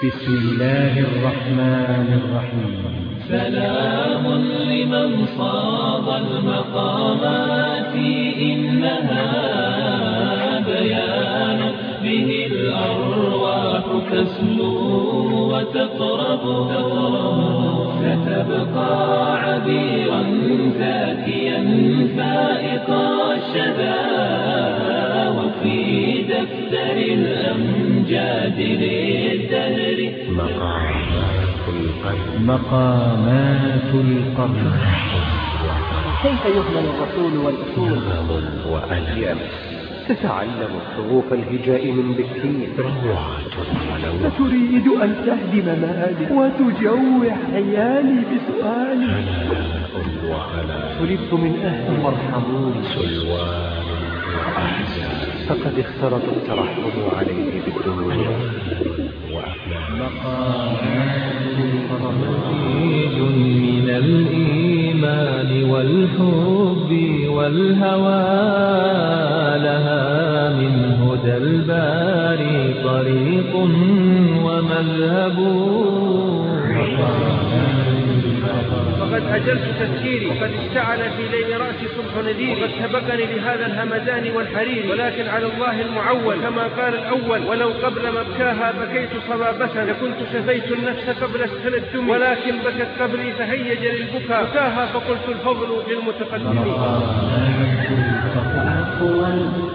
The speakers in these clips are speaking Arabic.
بسم الله الرحمن الرحيم. سلام لمن صاد المقامات إنها بيان به الأرواح تسلو وتقرب. ستبقى عبيرا زاكيا فائق الشذا وفي دفتر الأمجاد للدهر مقامات القلب مقامات القرن كيف يهمل الرسول والأصول نغم وألم تتعلم حروف الهجاء من بكين روعة ولو تريد أن تهدم مآلي وتجوع عيالي بسؤالي. هناء وهلاء سلبت من أهل مرحمون. سلوان وأحزان فقد اخترت الترحم عليه بالدنيا. مزيج من الإيمان والحب والهوى لها من هدى الباري طريق ومذهب. وقد أجلت تفكيري. وقد اشتعل في ليل رأسي صبح نذير وقد سبقني لهذا الهمدان والحرير. ولكن على الله المعول. كما قال الأول ولو قبل مبكاها بكيت صبابة. لكنت شفيت النفس قبل التندم ولكن بكت قبلي فهيج للبكاء. بكاها فقلت الفضل للمتقدمين.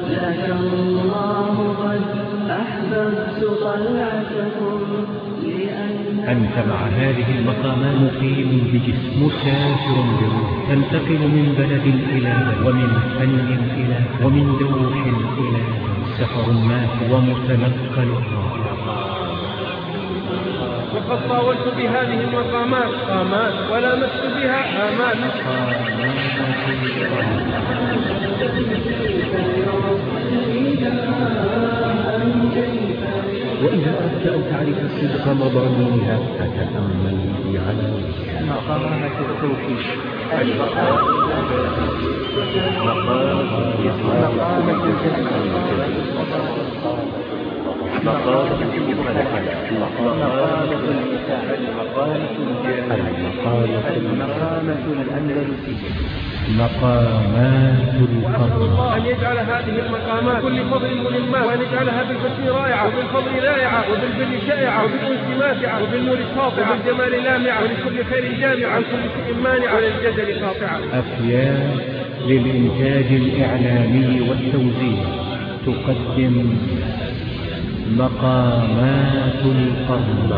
لك الله قد أحببت طلعتكم أنت مع هذه المقامات مقيم بجسم مسافر بروح. تنتقل من بلد إلى بلد ومن فن إلى فن ومن دوح إلى سفر مات ومتنقل الراحة وقد طاولت بهذه المقامات. قامات ولامست بها. آمات. وإذا أردت أن تعرف صدق مضامينها فتأمل في عناوينها مقامات التوحيد مقامة مقامة المقامة الأندلسية مقامات أن يجعل هذه المقامات كل فضل ملمات وأن يجعلها بالحسن رائعة وبالفضل لائعة وبالبر شائعة وبالأنس ماتعة وبالنور ساطعة وبالجمال لامعة ولكل خير جامعة عن كل سوء مانعة وللجدل قاطعة أفيال للإنتاج الإعلامي والتوزيع تقدم مقامات القرن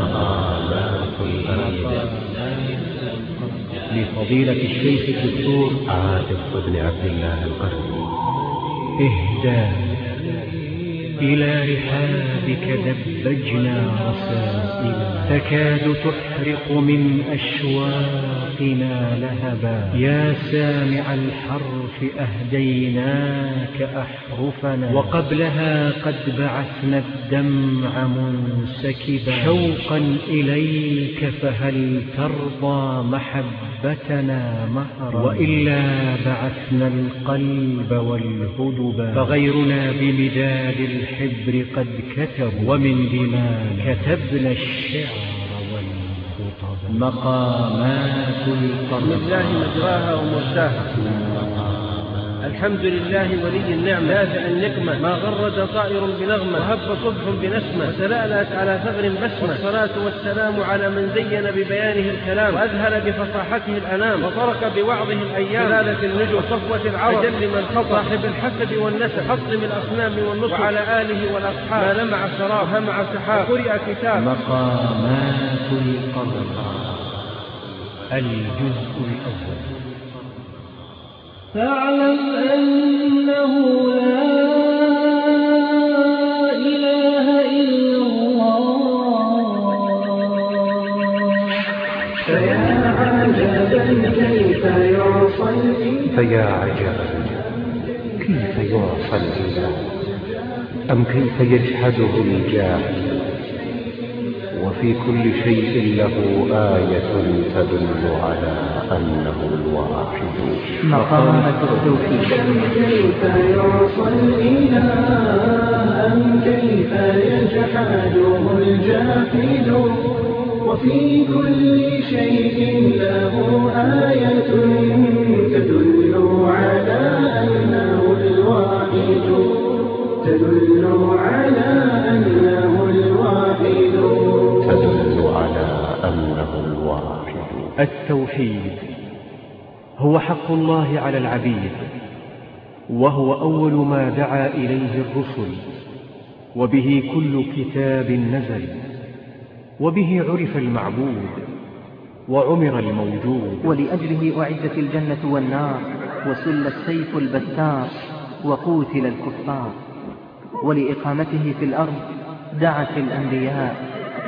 لفضيلة الشيخ الدكتور عاطف بن عبد الله القرني. اهدى إلى رحابك دبجنا رسائل تكاد تحرق من أشواقنا لهبا. يا سامع الحرف أهديناك أحرفنا. وقبلها قد بعثنا الدمع منسكبا. شوقا إليك فهل ترضى محبتنا مهرا؟ وإلا بعثنا القلب والهدبا فغيرنا بمداد الحبر قد كتب ومن دماء كتبنا الشعر والخطب. مقامات بسم القرن الله مجراها ومرساها الحمد لله ولي النعمة. دافع النقمة. ما غرد طائر بنغمة. وهب صبح بنسمة. وتلألأت على ثغر بسمة. والصلاة والسلام على من زين ببيانه الكلام. وأذهل بفصاحته الأنام. وطرق بوعظه الأيام. جلالة النجوم. وصفوة العرب. أجل من خطى صاحب الحسب والنسب. حطم الأصنام والنصب. وعلى آله والأصحاب. ما لمع سراب همع سحاب وقرئ كتاب. مقامات القرن الجزء الأول. فاعلم أنه لا إله إلا الله. فيا عجبا كيف يعصى فيا عجبا كيف يعصى الإله؟ أم كيف يجحده الجاهل وفي كل شيء له آية تدل على أنه الواحد. مقامة التوحيد. كيف يعصى الإله أم كيف يجحد يحاجه الجاحد وفي كل شيء له آية تدل على أنه الواحد. تدل على أنه الواحد التوحيد هو حق الله على العبيد وهو أول ما دعا إليه الرسل وبه كل كتاب نزل وبه عرف المعبود وعمر الموجود. ولأجله أعدت الجنة والنار وسل السيف البتار وقوتل الكفار ولإقامته في الأرض دعت الأنبياء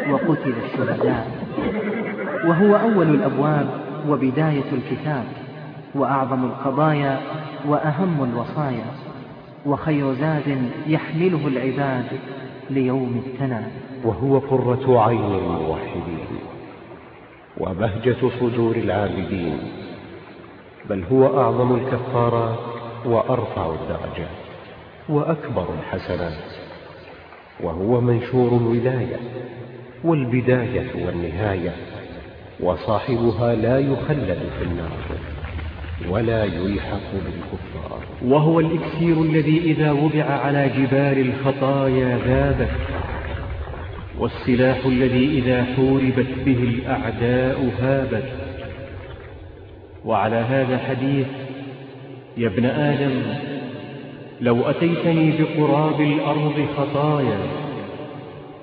وقتل الشهداء. وهو أول الأبواب وبداية الكتاب وأعظم القضايا وأهم الوصايا وخير زاد يحمله العباد ليوم التناد وهو قرة عين الموحدين وبهجة صدور العابدين بل هو أعظم الكفارات وأرفع الدرجات وأكبر الحسنات وهو منشور الولاية. والبداية والنهاية وصاحبها لا يخلد في النار ولا يلحق بالكفار. وهو الإكسير الذي إذا وضع على جبال الخطايا ذابت والسلاح الذي إذا حوربت به الأعداء هابت. وعلى هذا حديث يا ابن آدم لو أتيتني بقراب الأرض خطايا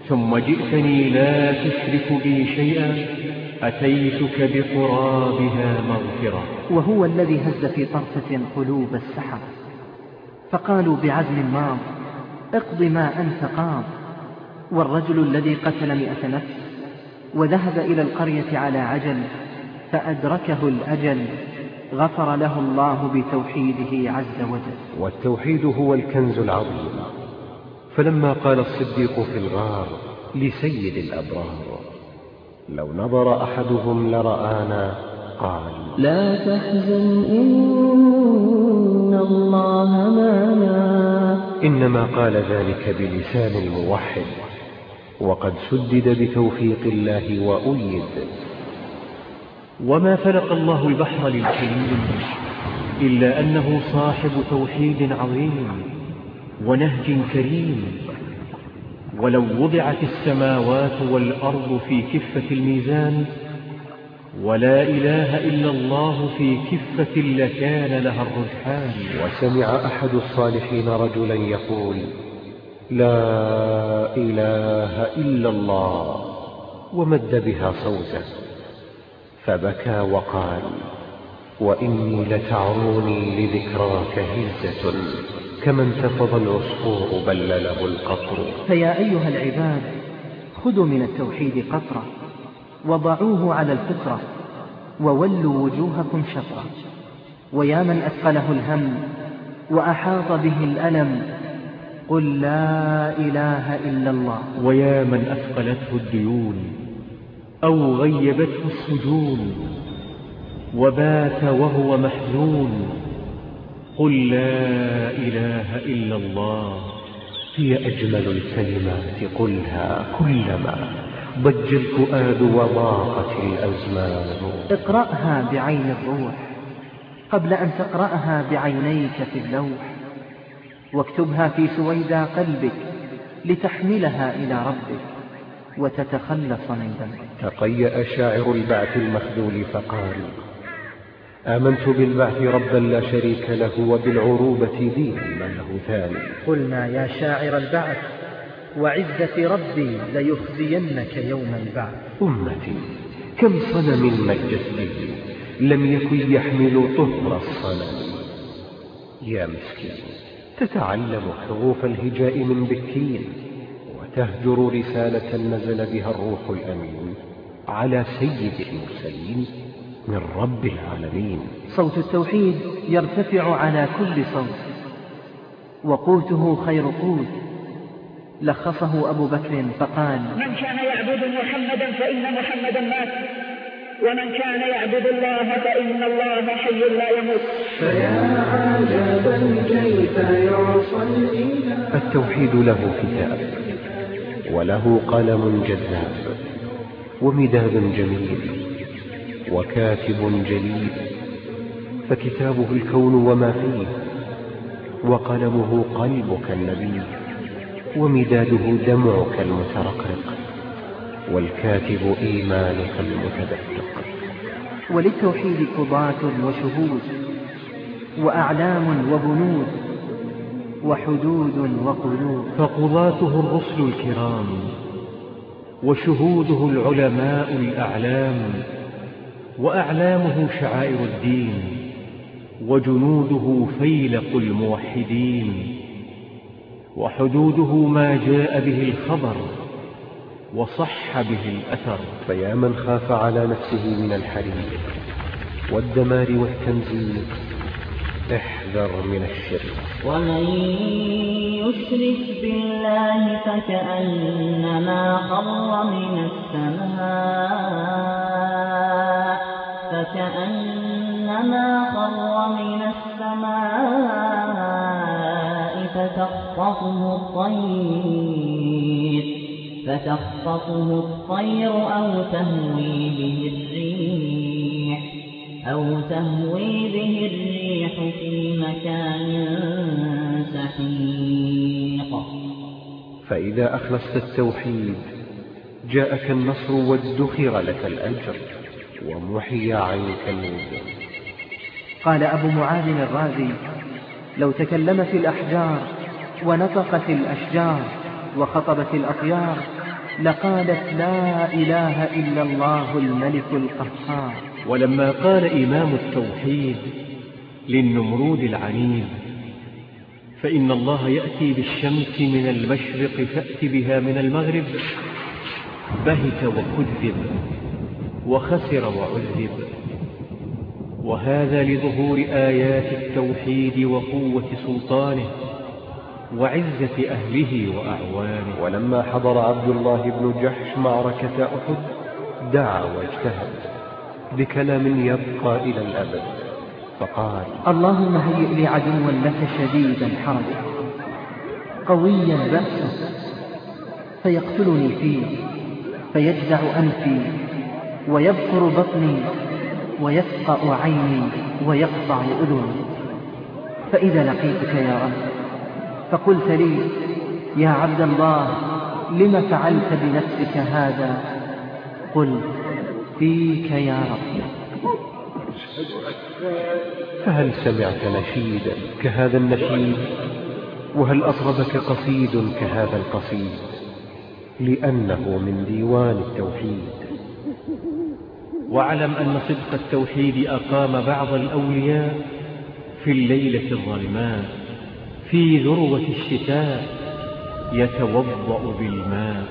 ثم جئتني لا تشرك بي شيئا أتيتك بقرابها مغفرة. وهو الذي هز في طرفة قلوب السحر. فقالوا بعزم ماض اقض ما أنت قاض. والرجل الذي قتل مئة نفس وذهب إلى القرية على عجل فأدركه الأجل غفر له الله بتوحيده عز وجل. والتوحيد هو الكنز العظيم. فلما قال الصديق في الغار لسيد الأبرار لو نظر أحدهم لرآنا قال لا تحزن إن الله معنا. إنما قال ذلك بلسان الموحد وقد سدد بتوفيق الله وأيد. وما فلق الله البحر للحليم إلا أنه صاحب توحيد عظيم. ونهج كريم. ولو وضعت السماوات والأرض في كفة الميزان ولا إله إلا الله في كفة لكان لها الرجحان. وسمع أحد الصالحين رجلا يقول لا إله إلا الله ومد بها صوته. فبكى وقال وإني لتعروني لذكراك هزة كما انتفض العصفور بلله القطر. فيا أيها العباد خذوا من التوحيد قطرة وضعوه على الفطرة وولوا وجوهكم شطرة. ويا من أثقله الهم وأحاط به الألم قل لا إله إلا الله. ويا من أثقلته الديون أو غيبته السجون وبات وهو محزون. قل لا إله إلا الله. هي أجمل الكلمات قلها كلما. ضج الفؤاد وضاقت الأزمان. اقرأها بعين الروح قبل أن تقرأها بعينيك في اللوح. واكتبها في سويدا قلبك لتحملها إلى ربك وتتخلص من ذنبك. تقيأ شاعر البعث المخذول فقال آمنت بالبعث ربا لا شريك له وبالعروبة دين من له ثاني. قلنا يا شاعر البعث وعزة ربي ليخزينك يوم البعث. أمتي كم صنم مجدته لم يكن يحمل طهر الصنم. يا مسكين تتعلم حروف الهجاء من بكين وتهجر رسالة نزل بها الروح الأمين على سيد المرسلين. من رب العالمين. صوت التوحيد يرتفع على كل صوت. وقوته خير قوت. لخصه أبو بكر فقال من كان يعبد محمدا فإن محمدا مات. ومن كان يعبد الله فإن الله حي لا يموت. فيا عجبا كيف يعصى الإله؟ التوحيد له كتاب وله قلم جذاب ومداد جميل. وكاتب جليل. فكتابه الكون وما فيه وقلمه قلبك النبي ومداده دمعك المترقرق والكاتب إيمانك المتدفق وللتوحيد قضاة وشهود وأعلام وبنود وحدود وقلوب. فقضاته الرسل الكرام وشهوده العلماء الأعلام. وأعلامه شعائر الدين وجنوده فيلق الموحدين وحدوده ما جاء به الخبر وصح به الأثر. فيا من خاف على نفسه من الحريق والدمار والتنزيل احذر من الشرك ومن يشرك بالله فكأنما خر من السماء. فكأنما خر من السماء فتخطفه الطير فتخطفه الطير أو تهوي به الريح أو تهوي به الريح في مكان سحيق. فإذا أخلصت التوحيد جاءك النصر وادخر لك الأجر. ومحي عنك الوزر قال أبو معاذ الرازي لو تكلمت الأحجار ونطقت الأشجار وخطبت الأطيار لقالت لا إله إلا الله الملك القهار. ولما قال إمام التوحيد للنمرود العنيد فإن الله يأتي بالشمس من المشرق فأت بها من المغرب بهت وكذب. وخسر وعذب. وهذا لظهور آيات التوحيد وقوة سلطانه وعزة أهله وأعوانه. ولما حضر عبد الله بن جحش معركة أحد دعا واجتهد بكلام يبقى إلى الأبد. فقال اللهم هيئ لي عدوا لك شديدا حرجا قويا بأسا فيقتلني فيه فيجزع أنفي. ويبقر بطني ويسقأ عيني ويقطع أذني. فإذا لقيتك يا رب فقلت لي يا عبد الله لم فعلت بنفسك هذا؟ قل فيك يا رب. فهل سمعت نشيدا كهذا النشيد؟ وهل أطربك قصيد كهذا القصيد؟ لأنه من ديوان التوحيد. واعلم أن صدق التوحيد أقام بعض الأولياء في الليلة الظلماء في ذروة الشتاء يتوضأ بالماء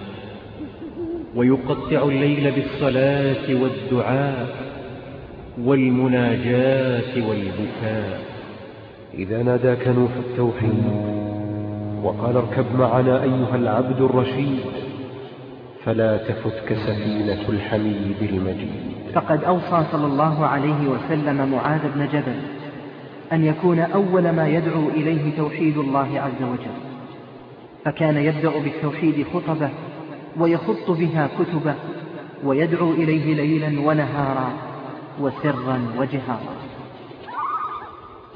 ويقطع الليل بالصلاة والدعاء والمناجاة والبكاء. إذا ناداك نوح التوحيد وقال اركب معنا أيها العبد الرشيد. فلا تفتك سفينة الحميد المجيد. فقد أوصى صلى الله عليه وسلم معاذ بن جبل أن يكون أول ما يدعو إليه توحيد الله عز وجل. فكان يبدأ بالتوحيد خطبة ويخط بها كتبة ويدعو إليه ليلا ونهارا وسرا وجهارا.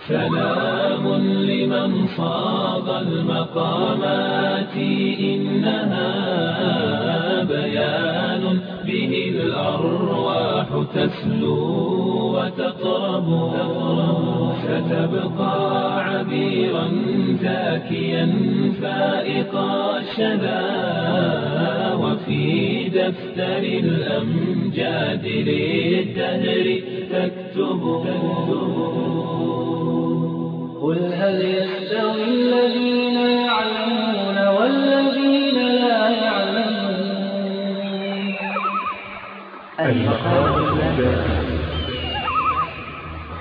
سلام لمن صاد المقامات إنها بيان به الأرواح تسلو وتقرب. ستبقى عبيرا زاكيا فائق الشذا وفي دفتر الأمجاد للدهر تكتب. قل هل يستوي الذين يعلمون والذين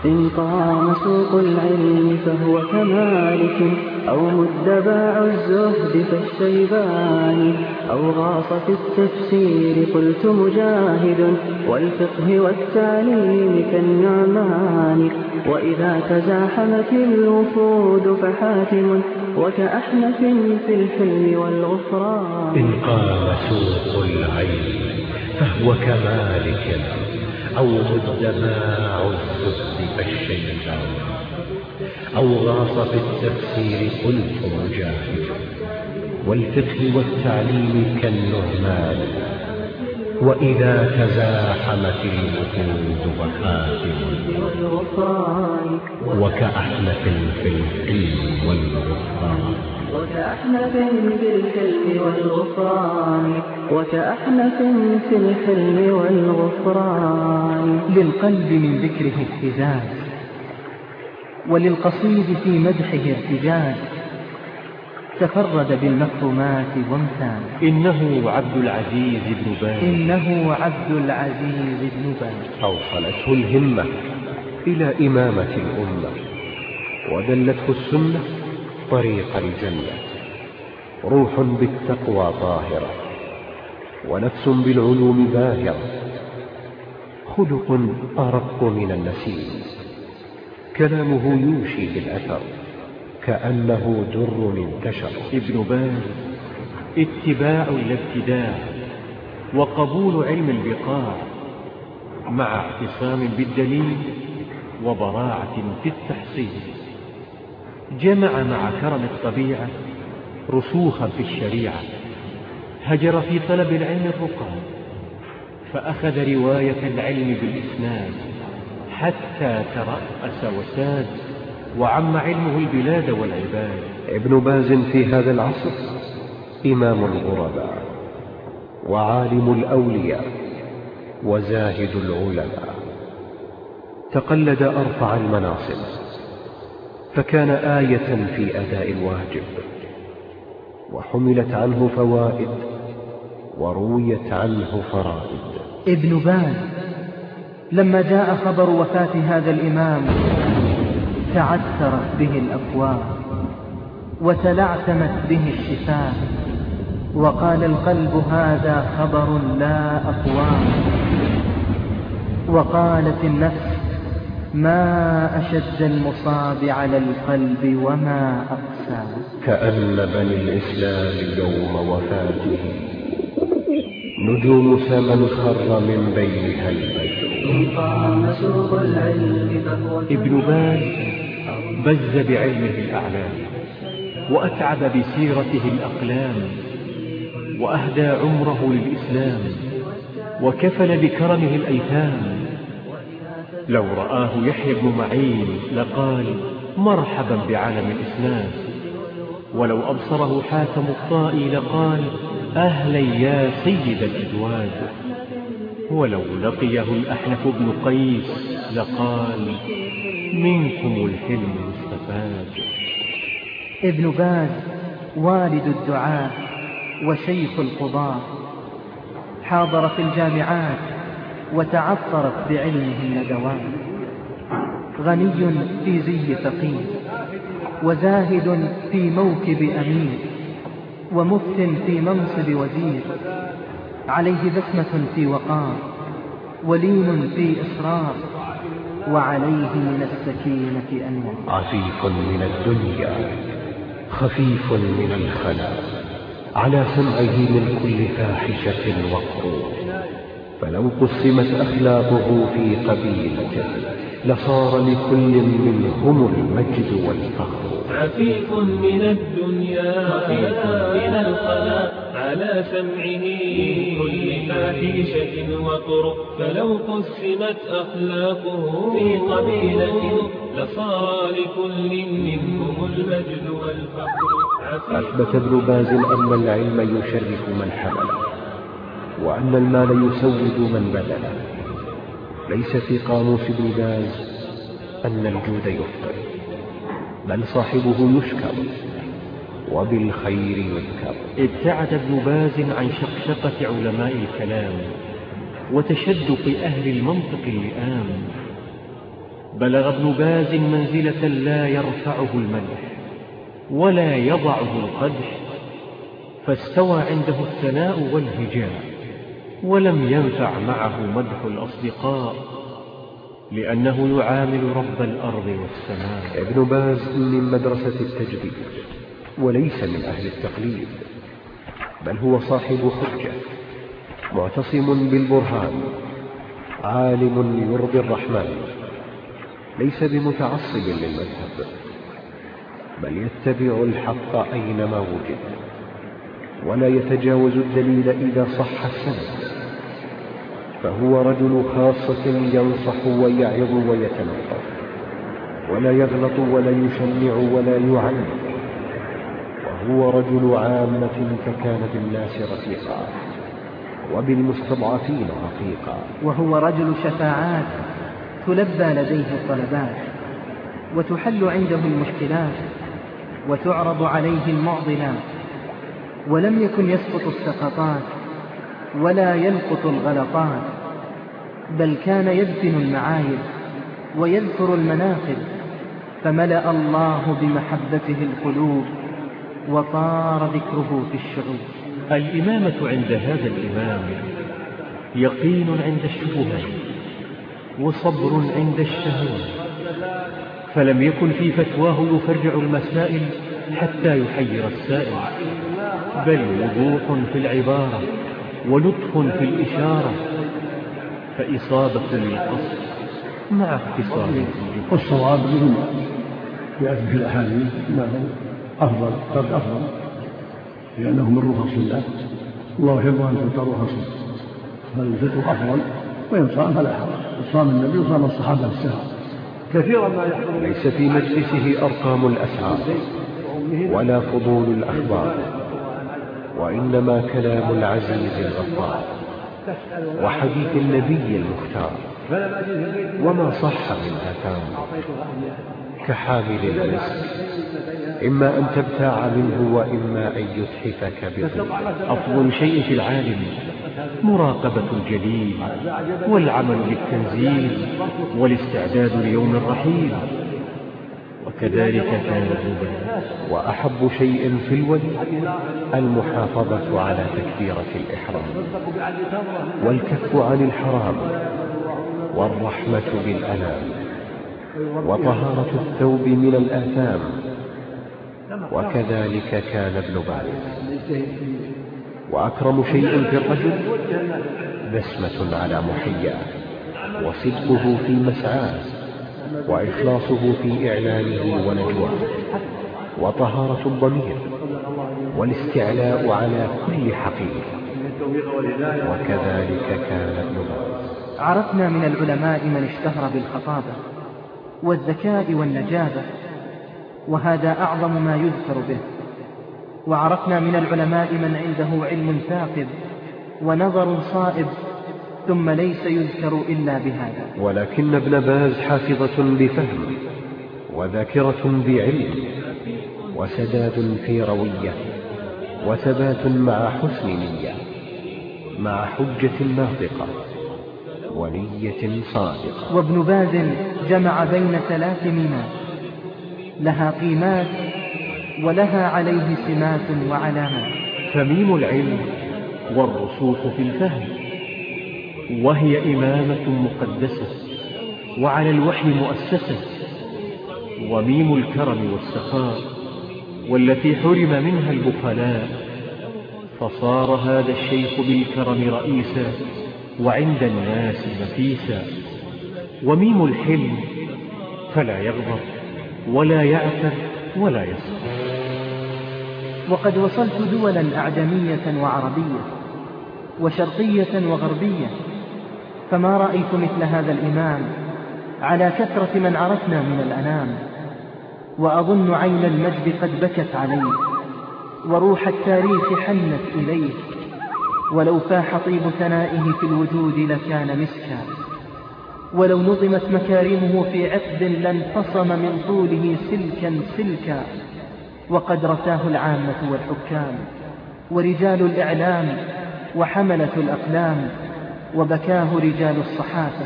إن قام سوق العلم فهو كمالك أو مد باع الزهد كالشيبان أو غاص في التفسير قلت مجاهد والفقه والتعليم كالنعمان. وإذا تزاحمت الوفود فحاتم وكأحنف في الحلم والغفران. إن قام سوق العلم. فهو كمالك أو مد ماع الزهد كالشيبان أو غاص في التفسير قلت مجاهد والفقه والتعليم كالنعمان وإذا تزاحمت الوفود وحاتم وكأحنف في الحلم والغفران وكأحنف في الحلم والغفران. وكأحنف في الحلم والغفران. للقلب من ذكره اهتزاز وللقصيد في مدحه ارتجاج تفرد بالمكرمات وامتاز إنه عبد العزيز بن باز. إنه عبد العزيز بن باز. أوصلته الهمة إلى إمامة الأمة ودلته السنة طريق الجنة. روح بالتقوى طاهرة ونفس بالعلوم باهرة. خلق أرق من النسيم. كلامه يوشي بالأثر كأنه در انتشر. ابن باز اتباع الابتداع وقبول علم البقاع مع اعتصام بالدليل وبراعة في التحصيل. جمع مع كرم الطبيعة رسوخا في الشريعة. هجر في طلب العلم الرقى فأخذ رواية العلم بالإسناد حتى ترأس وساد وعم علمه البلاد والعباد. ابن باز في هذا العصر إمام الغرباء وعالم الأولياء وزاهد العلماء. تقلد أرفع المناصب. فكان آية في أداء الواجب وحملت عنه فوائد ورويت عنه فرائد. ابن باز لما جاء خبر وفاة هذا الإمام تعثرت به الأفواه وتلعثمت به الشفاة وقال القلب هذا خبر لا أقوام وقالت النفس ما أشد المصاب على القلب وما أقسى. كأن بني الإسلام يوم وفاته. نجوم سما خر من بينها البدر ابن باز بز بعلمه الأعلام وأتعب بسيرته الأقلام وأهدى عمره للإسلام وكفل بكرمه الأيتام لو رآه يحيى بن معين لقال مرحبا بعالم الإسلام ولو أبصره حاتم الطائي لقال أهلا يا سيد الأجواد ولو لقيه الأحنف بن قيس لقال منكم الحلم مستفاد. ابن باز والد الدعاء وشيخ القضاة حاضر في الجامعات. وتعطرت بعلمه الندوات غني في زي فقير وزاهد في موكب أمير ومفت في منصب وزير. عليه بسمة في وقار ولين في إصرار وعليه من السكينة أنوار. عفيف من الدنيا خفيف من الخلا على سمعه من كل فاحشة وقرور فلو قسمت أخلاقه في قبيلة لصار لكل منهم المجد والفخر. عفيف من الدنيا خفيف من الخلا على سمعه كل فاحشة وطرق فلو قسمت أخلاقه في قبيلة لصار لكل منهم المجد والفخر. أثبت ابن باز أن العلم يشرف من حمله وأن المال يسود من بذله ليس في قاموس ابن باز أن الجود يفطر بل صاحبه يشكر وبالخير يذكر. ابتعد ابن باز عن شقشقة علماء الكلام وتشدق أهل المنطق اللئام. بلغ ابن باز منزلة لا يرفعه المدح ولا يضعه القدح فاستوى عنده الثناء والهجاء. ولم ينفع معه مدح الأصدقاء لأنه يعامل رب الأرض والسماء. ابن باز من مدرسة التجديد وليس من أهل التقليد بل هو صاحب حجة معتصم بالبرهان عالم يرضي الرحمن ليس بمتعصب للمذهب بل يتبع الحق أينما وجد. ولا يتجاوز الدليل إذا صح السند. فهو رجل خاصة ينصح ويعظ ويتنقف ولا يغلط ولا يشنع ولا يعنف وهو رجل عامة فكان بالناس رفيقا وبالمستضعفين رفيقا وهو رجل شفاعات تلبى لديه الطلبات وتحل عنده المشكلات وتعرض عليه المعضلات. ولم يكن يسقط السقطات ولا يلقط الغلطات بل كان يدفن المعايب ويذكر المناقب فملأ الله بمحبته القلوب وطار ذكره في الشعوب. الإمامة عند هذا الإمام يقين عند الشبهات وصبر عند الشهوات فلم يكن في فتواه يفرع المسائل حتى يحير السائل. بل وضوح في العبارة ولطف في الإشارة فإصابة للقصد مع اختصار. والصواب يأتي في الأحاديث أنه أفضل ترك أفضل لأنه من رخص الله. الله يحب أن تؤتى رخصه. فالفطر أفضل؟ وإن صام فلا حرج. صام النبي وصام الصحابة في السهر. كثيرا ما يحضر ليس في مجلسه أرقام الأسعار ولا فضول الأخبار. وإنما كلام العزيز الغفار وحديث النبي المختار وما صح من آثام كحامل المسك إما أن تبتاع منه وإما أن يتحفك به. أفضل شيء في العالم مراقبة الجليل والعمل بالتنزيل والاستعداد ليوم الرحيل وكذلك كان الزبير وأحب شيء في الولي المحافظة على تكبيرة الإحرام والكف عن الحرام والرحمة بالأنام وطهارة الثوب من الآثام وكذلك كان ابن باز وأكرم شيء في الرجل بسمة على محياه وصدقه في مسعاه وإخلاصه في إعلانه ونجواه. وطهارة الضمير والاستعلاء على كل حقيقة. وكذلك كان ابن عرفنا من العلماء من اشتهر بالخطابة والذكاء والنجابة وهذا أعظم ما يذكر به. وعرفنا من العلماء من عنده علم ثاقب ونظر صائب ثم ليس يذكر إلا بهذا. ولكن ابن باز حافظة بفهم وذاكرة بعلم وسداد في روية وثبات مع حسن نية مع حجة ناطقة ونية صادقة. وابن باز جمع بين ثلاث ميمات لها قيمات ولها عليه سمات وعلامات. فميم العلم والرسوخ في الفهم. وهي إمامة مقدسة وعلى الوحي مؤسسة وميم الكرم والسخاء والتي حرم منها البخلاء. فصار هذا الشيخ بالكرم رئيسا وعند الناس نفيسا وميم الحلم فلا يغضب ولا يعتب ولا يصبر وقد وصلت دولا أعجمية وعربية وشرقية وغربية فما رأيت مثل هذا الإمام على كثرة من عرفنا من الأنام وأظن عين المجد قد بكت عليه وروح التاريخ حنت إليه ولو فاح طيب ثنائه في الوجود لكان مسكا. ولو نظمت مكارمه في عقد لانفصم من طوله سلكا سلكا وقد رثاه العامة والحكام ورجال الإعلام وحملة الأقلام. وبكاه رجال الصحافة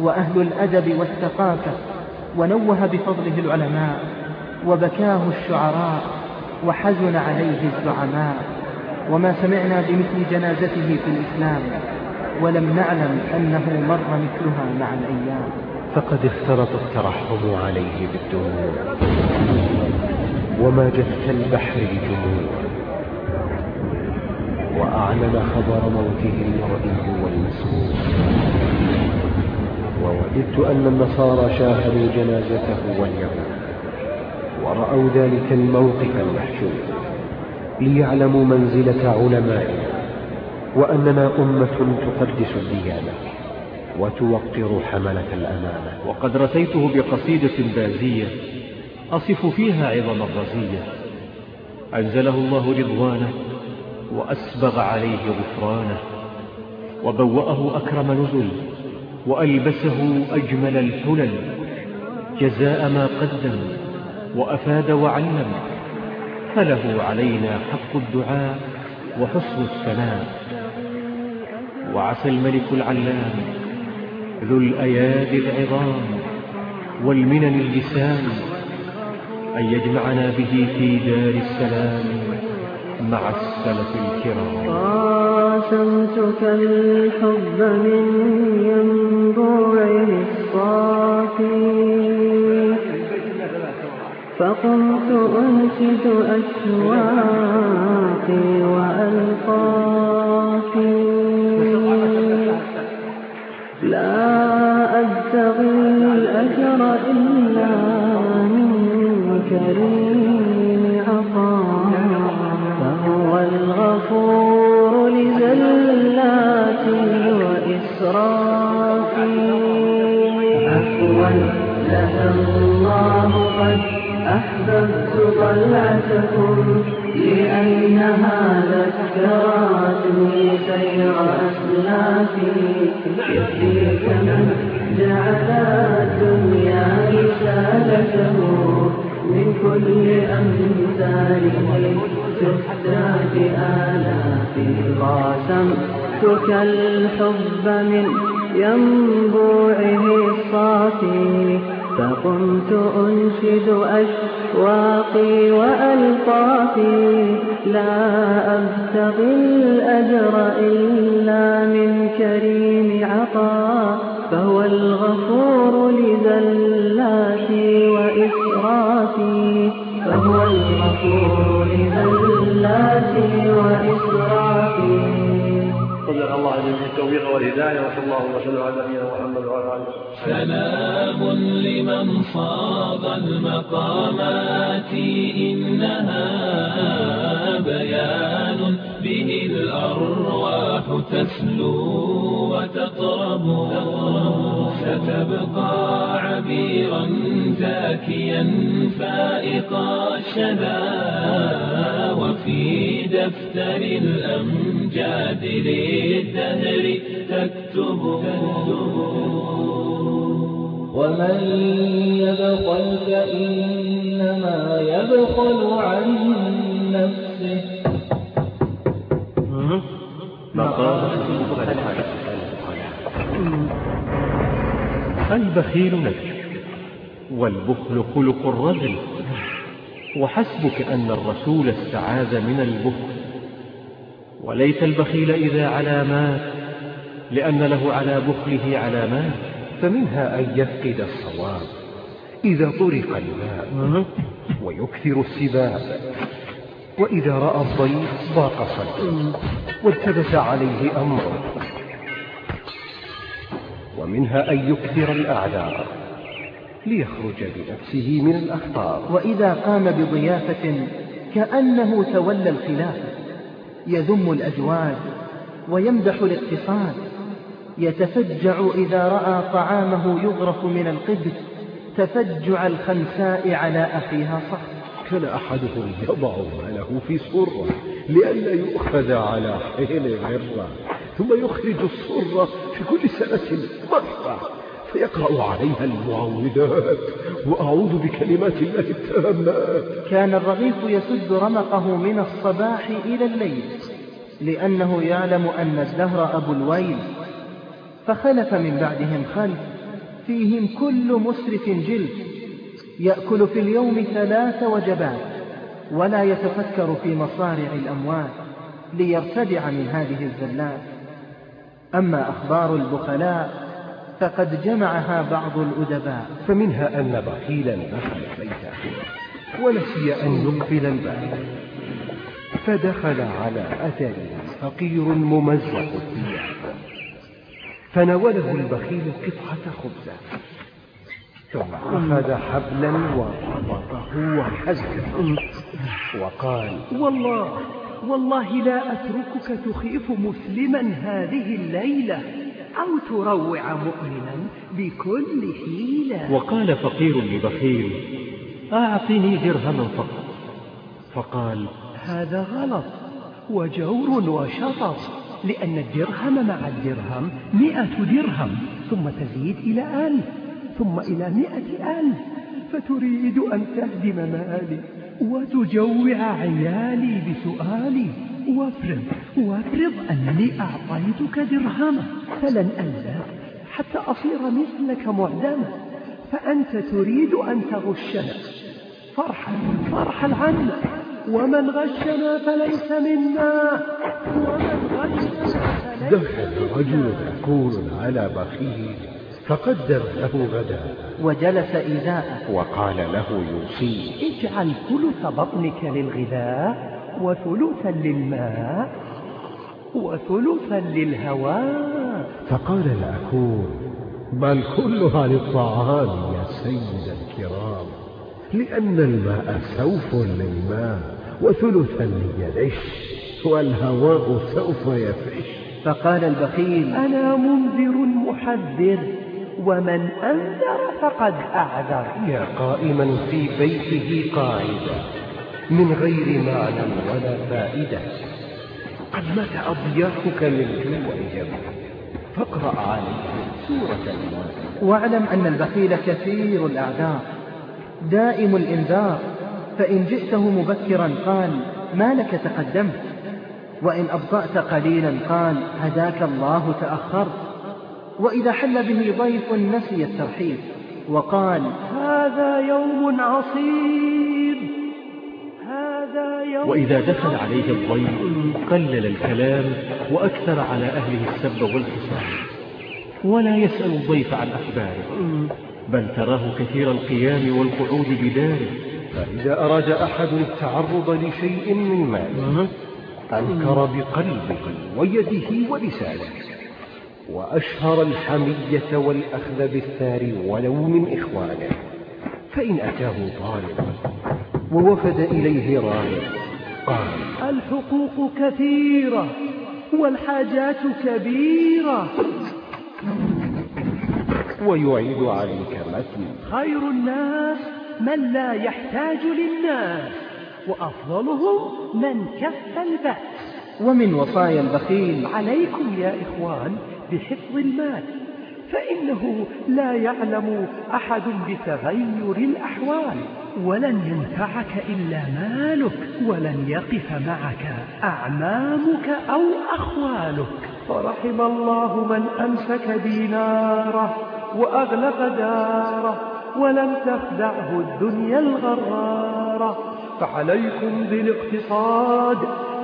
وأهل الأدب والثقافة ونوه بفضله العلماء وبكاه الشعراء وحزن عليه الزعماء وما سمعنا بمثل جنازته في الإسلام ولم نعلم أنه مر مثلها مع الأيام. فقد اختلط الترحم عليه بالدموع وما جث البحر الجموع وأعلن خبر موته المرئي والمسموع ووددت أن النصارى شاهدوا جنازته واليهود ورأوا ذلك الموقف المحشود ليعلموا منزلة علمائنا وأننا أمة تقدس الديانة وتوقر حملة الأمانة. وقد رثيته بقصيدة بازية أصف فيها عظم الرزية. أنزله الله رضوانه وأسبغ عليه غفرانه وبوأه أكرم نزل وألبسه أجمل الحلل جزاء ما قدم وأفاد وعلم فله علينا حق الدعاء وحسن السلام. وعسى الملك العلام ذو الأيادي العظام والمنن اللسان أن يجمعنا به في دار السلام. مع السلف الكرام. قاسمتك الحب من ينبوعه الصافي فقمت أنشد أشواقي وألقافي لا أبتغي الأجر إلا من كريم فهو الغفور لزلاتي وإسرافي عفوا لها الله قد أحببت طلعتكم لأنها ذكرتني سير أسلافي؟ يكفيك من جعل الدنيا رسالته من كل أمثاله قاسمتك الحب من ينبوعه الصافي فقمت أنشد أشواقي وألطافي لا أبتغي الأجر إلا من كريم عطاء فهو الغفور لذلاتي وإسرافي. فهو الغفور لذلاتي وإسرافي صدق الله جميع التوفيق والهداية وصلى الله وسلم على نبينا محمد وعلى آله سلام لمن صاغ المقامات إنها بيان به الأرواح تسلو وتطرب ستبقى عبيرا زاكيا فائق الشذا وفي دفتر الأمجاد للدهر تكتب. ومن يبخل فإنما يبخل عن نفسه. البخيل نجم. والبخل خلق الرجل. وحسبك أن الرسول استعاذ من البخل. وليت البخيل إذا علامات لأن له على بخله علامات فمنها أن يفقد الصواب إذا طرق الماء ويكثر السباب. وإذا رأى الضيف ضاق صدره والتبس عليه أمره. ومنها أن يكثر الأعذار. ليخرج بنفسه من الأخطار. وإذا قام بضيافة كأنه تولى الخلافة يذم الأزواج ويمدح الاقتصاد يتفجع إذا رأى طعامه يغرف من القدر تفجع الخنساء على أخيها صخر كان أحدهم يضع ماله في سرة لئلا يؤخذ على حين غرة ثم يخرج السرة في كل سنة مرة. فيقرأ عليها المعوذات وأعوذ بكلمات الله التامات كان الرغيف يسد رمقه من الصباح إلى الليل لأنه يعلم أن الدهر أبو الويل. فخلف من بعدهم خلف فيهم كل مسرف جلد يأكل في اليوم ثلاث وجبات ولا يتفكر في مصارع الأموال ليرتدع من هذه الزلات. أما أخبار البخلاء فقد جمعها بعض الأدباء. فمنها أن بخيلا دخل بيته ونسي أن يقفل الباب. فدخل على أثره فقير ممزق الثياب فنوله البخيل قطعة خبزة ثم أخذ حبلا وربطه وحزه. وقال والله والله لا أتركك تخيف مسلما هذه الليلة. أو تروع مؤمنا بكل حيلة. وقال فقير لبخيل أعطني درهما فقط. فقال هذا غلط وجور وشطط لأن الدرهم مع الدرهم مئة درهم ثم تزيد إلى ألف ثم إلى مئة ألف. فتريد أن تهدم مالي وتجوع عيالي بسؤالي. وافرض وافرض أنني أعطيتك درهما. فلن ألف حتى أصير مثلك معدما. فأنت تريد أن تغشنا. فرحا فرحا عنا ومن غشنا فليس منا. ومن غشنا فليس دخل رجل يكون على بخيل فقدم له غدا. وجلس إيذاءه. وقال له يوصيه اجعل ثلث بطنك للغذاء. وثلثا للماء وثلثا للهواء. فقال الأكون بل كلها للطعام يا سيد الكرام لأن الماء سوف للماء وثلثا ليلش والهواء سوف يفش. فقال البخيل أنا منذر محذر؟ ومن أنذر فقد أعذر. يا قائما في بيته قاعدا من غير معنى ولا فائدة. قد مات أضيافك من جوع فاقرأ عليه سورة واعلم أن البخيل كثير الأعذار. دائم الإنذار. فإن جئته مبكرا قال ما لك تقدمت؟ وإن أبطأت قليلا قال هداك الله تأخرت. وإذا حل به ضيف نسي الترحيب وقال هذا يوم عصيب. وإذا دخل عليه الضيف قلل الكلام وأكثر على أهله السب والخصام ولا يسأل الضيف عن أخباره بل تراه كثير القيام والقعود بداره. فإذا أراد أحد التعرض لشيء من ماله أنكر بقلبه ويده ولسانه وأشهر الحمية والأخذ بالثار ولو من إخوانه فإن أتاه طالب ووفد إليه راغب قال الحقوق كثيرة والحاجات كبيرة. ويعيد عليك مثل خير الناس من لا يحتاج للناس وأفضلهم من كف البأس. ومن وصايا البخيل. عليكم يا إخوان بحفظ المال فإنه لا يعلم أحد بتغير الأحوال. ولن ينفعك إلا مالك ولن يقف معك أعمامك أو أخوالك. فرحم الله من أمسك ديناره وأغلق داره ولم تخدعه الدنيا الغرارة. فعليكم بالاقتصاد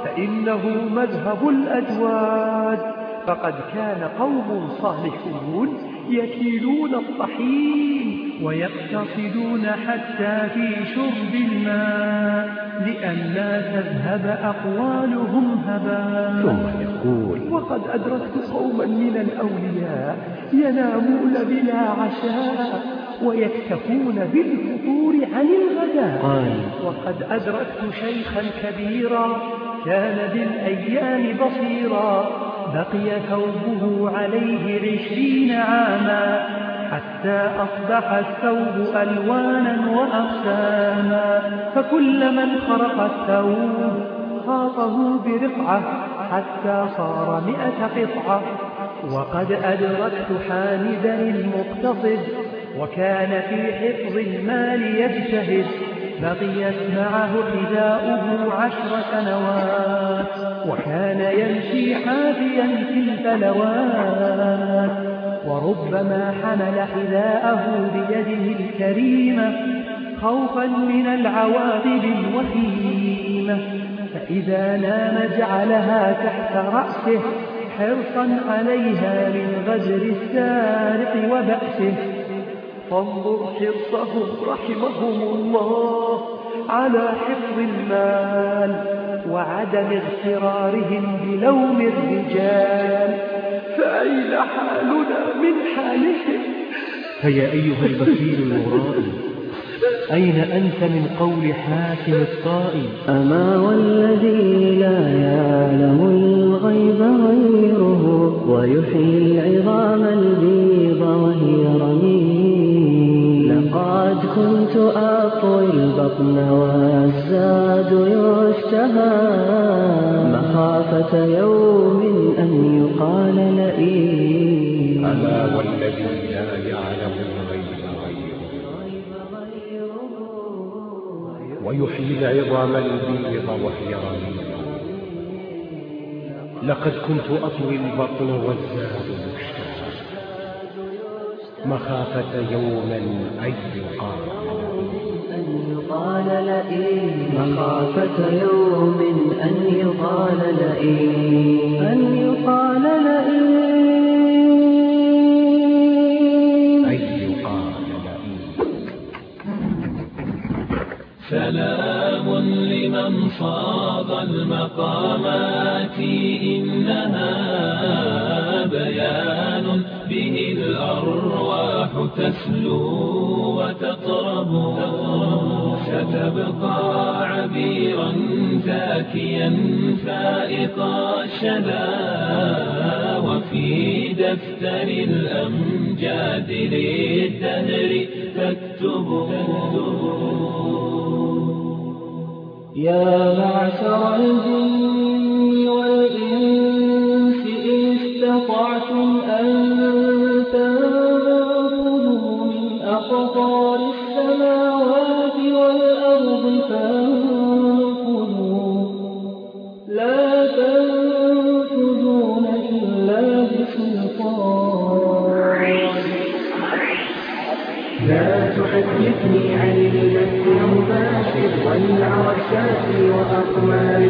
فإنه مذهب الأجواد. فقد كان قوم صالحون يكيلون الطحين ويقتصدون حتى في شرب الماء لئلا تذهب أقوالهم هباء. ثم يقول وقد أدركت قوما من الأولياء ينامون بلا عشاء ويكتفون بالفطور عن الغداء. قال وقد أدركت شيخا كبيرا كان بالأيام بصيرا بقي ثوبه عليه عشرين عاما حتى أصبح الثوب ألوانا وأقساما فكل من خرق الثوب خاطه برقعة حتى صار مئة قطعة. وقد أدركت حامدا المقتصد وكان في حفظ المال يجتهد. بقيت معه حذاؤه عشر سنوات وكان يمشي حافيا في الفلوات وربما حمل حذاءه بيده الكريمة خوفا من العواقب الوخيمة فإذا نام جعلها تحت رأسه حرصا عليها من غزر السارق وبأسه. فانظر حرصهم رحمهم الله. على حفظ المال وعدم اغترارهم بلوم الرجال. فأين حالنا من حالهم؟ فيا أيها البخيل المرائي أين أنت من قول حاكم الطائي؟ أما والذي لا يعلم الغيب غيره ويحيي العظام البيض وهي رميم. لقد كنت أطوي البطن والزاد يشتهى. مخافة يوم أن يقال لئيم ألا والذي لا يعلم الغيب غيره. ويحيي العظام البيض وهي لقد كنت أطوي البطن والزاد مشتهى مخافة يوما أن يقال يقال لئيم مخافة يوم أن يقال لئيم أن يقال لئيم أن يقال لئيم سلام لمن صاغ المقامات إنها بيان تسلو وتطرب ستبقى عبيرا زاكيا فائق الشذا وفي دفتر الأمجاد للدهر تكتب. يا معشر الجن والإنس إن استطعتم أن أقطار السماوات والأرض فانفذوا. لا تنفذون إلا بسلطان. لا تحدثني عن البث المباشر والعرشات وأقمار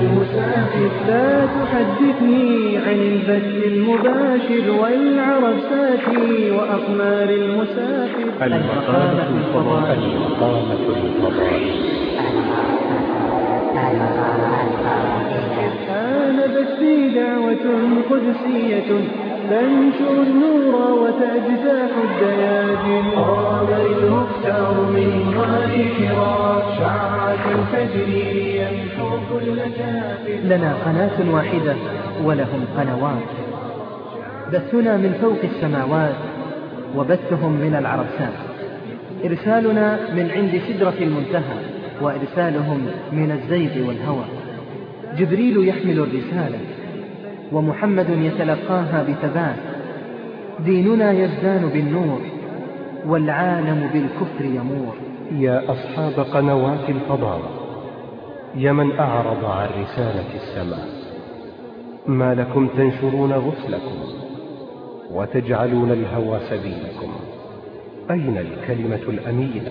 لا تحدثني عن البث المباشر والعرشات وأقمار المسافر. المقامة الفضائية المقامة الفضائية كان بثي دعوة قدسية تنشر النور وتجزاح الدياجن. قام المختار من غار كرام كل كافر لنا قناة واحدة ولهم قنوات. بثنا من فوق السماوات وبثهم من العرسات إرسالنا من عند سدرة المنتهى وإرسالهم من الزيغ والهوى. جبريل يحمل الرسالة ومحمد يتلقاها بثبات. ديننا يزدان بالنور والعالم بالكفر يمور. يا أصحاب قنوات الفضاء. يا من أعرض عن رسالة السماء. ما لكم تنشرون غسلكم وتجعلون الهوى سبيلكم. أين الكلمة الأمينة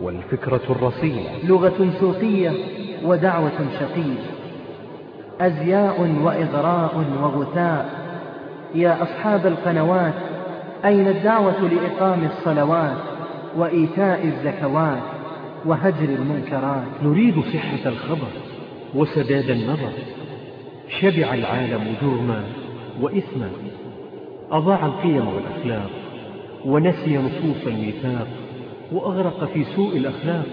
والفكرة الرصينة؟ لغة سوقية ودعوة شقية. أزياء وإغراء وغثاء. يا أصحاب القنوات أين الدعوة لإقام الصلوات وإيتاء الزكوات؟ وهجر المنكرات. نريد صحة الخبر وسداد النظر. شبع العالم جرما وإثما. أضاع القيم والأخلاق ونسي نصوص الميثاق وأغرق في سوء الأخلاق.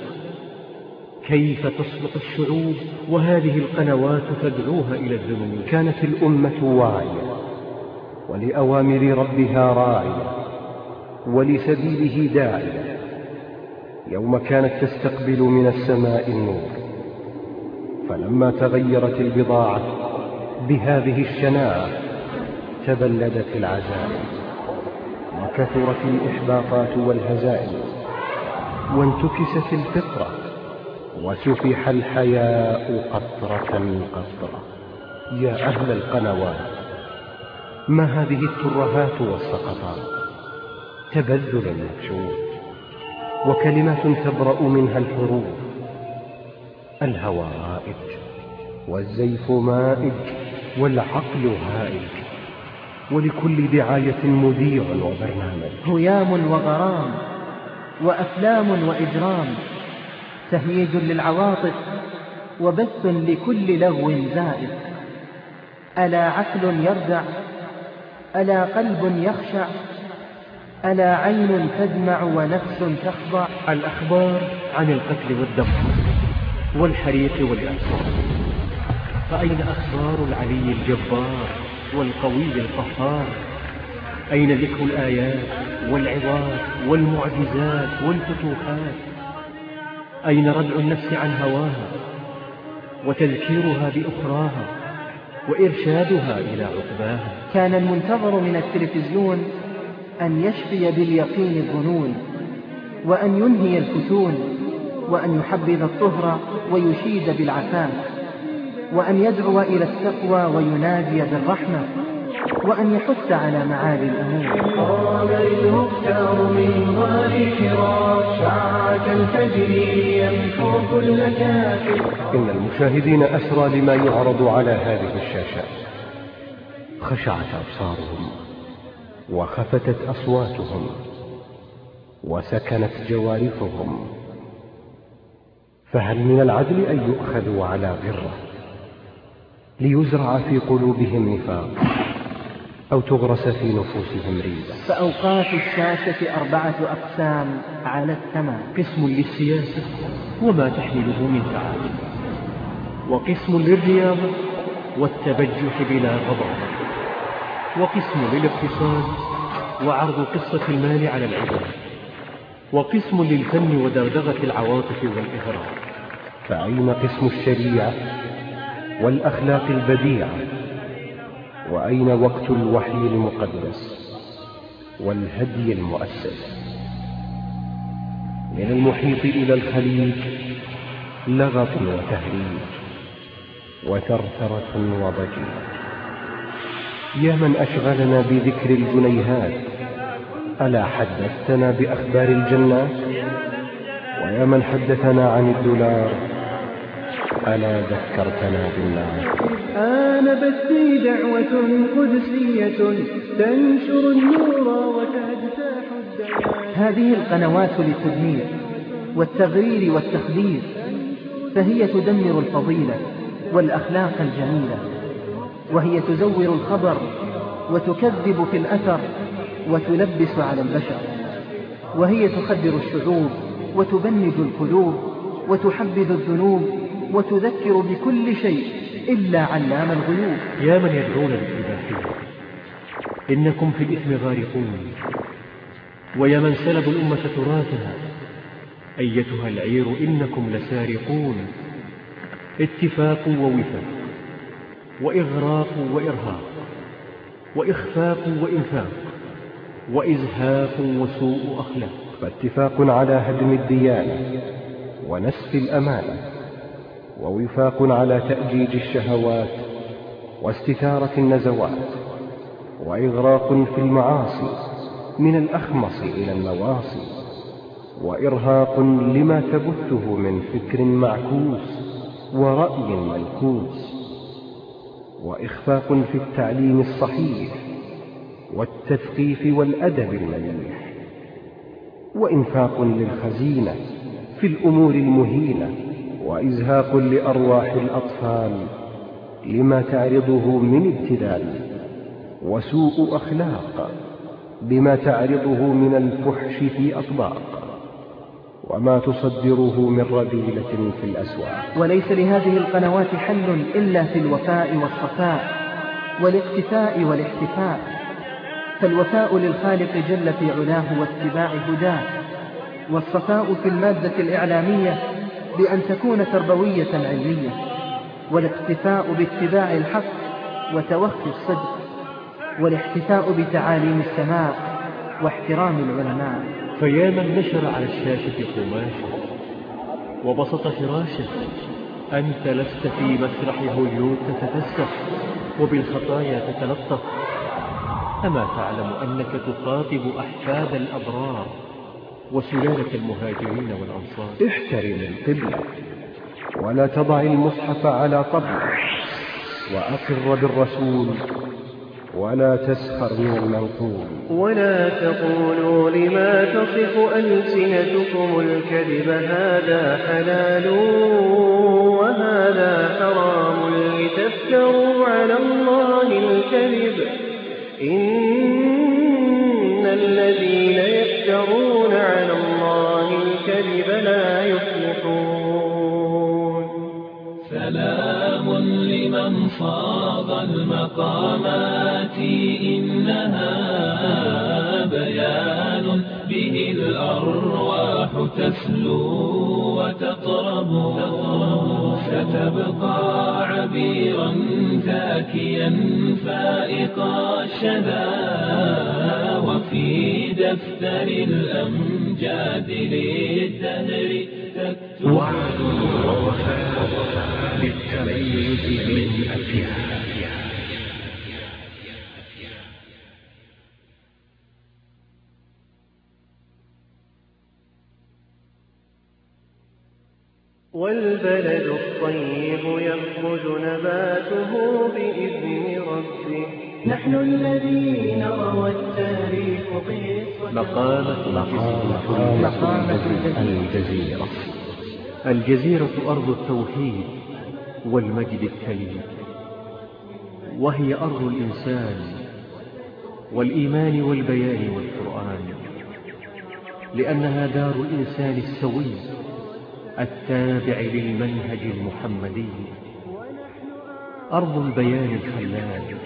كيف تصلح الشعوب وهذه القنوات تدعوها إلى الذنوب؟ كانت الأمة واعية ولأوامر ربها راعية ولسبيله داعية. يوم كانت تستقبل من السماء النور فلما تغيرت البضاعة بهذه الشناعة تبلدت العزائم وكثرت الإحباطات والهزائم وانتكست الفطرة وسفح الحياء قطرة قطرة. يا أهل القنوات ما هذه الترهات والسقطات؟ تبذل المكشوف. وكلمات تبرأ منها الحروف الهوى رائج والزيف مائج. والعقل هائج. ولكل دعاية مذيع وبرنامج. هيام وغرام. وأفلام وإجرام. تهييج للعواطف. وبث لكل لغو زائد. ألا عقل يردع ألا قلب يخشع. ألا عين تدمع ونفس تخضع؟ الأخبار عن القتل والدم والحريق والإعصار. فأين أخبار العلي الجبار والقوي القهار؟ أين ذكر الآيات والعظات والمعجزات والفتوحات؟ أين ردع النفس عن هواها وتذكيرها بأخراها وإرشادها إلى عقباها؟ كان المنتظر من التلفزيون أن يشفي باليقين الظنون وأن ينهي الفتون وأن يحبذ الطهر ويشيد بالعفاف وأن يدعو إلى التقوى وينادي بالرحمة وأن يحث على معالي الأمور. قال المختار من كرام شعة الفجر يمحو كل كافر. إن المشاهدين أسرى لما يعرض على هذه الشاشات خشعت أبصارهم. وخفتت أصواتهم وسكنت جوارحهم. فهل من العدل أن يؤخذوا على غرة ليزرع في قلوبهم نفاق أو تغرس في نفوسهم ريبة؟ فأوقات الشاشة أربعة أقسام على التمام. قسم للسياسة وما تحمله من تعالي وقسم للرياضة والتبجح بلا غضب وقسم للاقتصاد وعرض قصة المال على العباد وقسم للفن ودغدغة العواطف والإغراء. فأين قسم الشريعة والأخلاق البديعة؟ وأين وقت الوحي المقدس والهدي المؤسس؟ من المحيط إلى الخليج لغط وتهريج وثرثرة وضجيج يا من أشغلنا بذكر الجنيهات ألا حدثتنا بأخبار الجنات؟ ويا من حدثنا عن الدولار ألا ذكرتنا بالنار؟ آنبت بي دعوة قدسية تنشر النور وتجتاح الديان هذه القنوات للتدمير والتغرير والتخدير فهي تدمر الفضيلة والأخلاق الجميلة. وهي تزور الخبر وتكذب في الأثر وتلبس على البشر. وهي تخدر الشعوب وتبنج القلوب وتحبذ الذنوب وتذكر بكل شيء إلا علام الغيوب. يا من يدعون للإباحية إنكم في الإثم غارقون. ويا من سلبوا الأمة تراثها أيتها العير إنكم لسارقون. اتفاق ووفاق. وإغراق وإرهاق وإخفاق وإنفاق وإزهاق وسوء أخلاق. فاتفاق على هدم الديانة ونسف الأمانة ووفاق على تأجيج الشهوات واستثارة النزوات وإغراق في المعاصي من الأخمص إلى النواصي وإرهاق لما تبثه من فكر معكوس ورأي منكوس وإخفاق في التعليم الصحيح والتثقيف والأدب المليح وإنفاق للخزينة في الأمور المهينة وإزهاق لأرواح الأطفال لما تعرضه من ابتلال وسوء أخلاق بما تعرضه من الفحش في أطباق وما تصدره من رذيلة في الأسواق. وليس لهذه القنوات حل إلا في الوفاء والصفاء والاقتفاء والاحتفاء. فالوفاء للخالق جل في علاه واتباع هداه. والصفاء في المادة الإعلامية بأن تكون تربوية علمية. والاقتفاء باتباع الحق وتوخي الصدق. والاحتفاء بتعاليم السماء واحترام العلماء. فيا من نشر على الشاشة قماشا وبسط فراشا أنت لست في مسرح هوليود تتفسح وبالخطايا تتلطف. أما تعلم أنك تخاطب أحفاد الأبرار وسلالة المهاجرين والأنصار. احترم القبلة ولا تضع المصحف على طبل وأقر بالرسول ولا تسخر من المنقول. ولا تقولوا لما تصف ألسنتكم الكذب هذا حلال وهذا حرام لتفتروا على الله الكذب. إن الذين يفترون على الله الكذب لا يفلحون. سلام لمن صاغ المقامات تسلو وتطرب ستبقى عبيرا زاكيا فائق الشذا وفي دفتر الأمجاد للدهر تكتب. وعد ووفاء بالتميز من أفياه والبلد الطيب يخرج نباته بإذن ربه. نحن الذين روى التاريخ قصة مقامة مقامة الجزيرة. الجزيرة أرض التوحيد والمجد الكريم. وهي أرض الإنسان والإيمان والبيان والقرآن. لأنها دار الإنسان السوي. التابع للمنهج المحمدي. أرض البيان الخلاب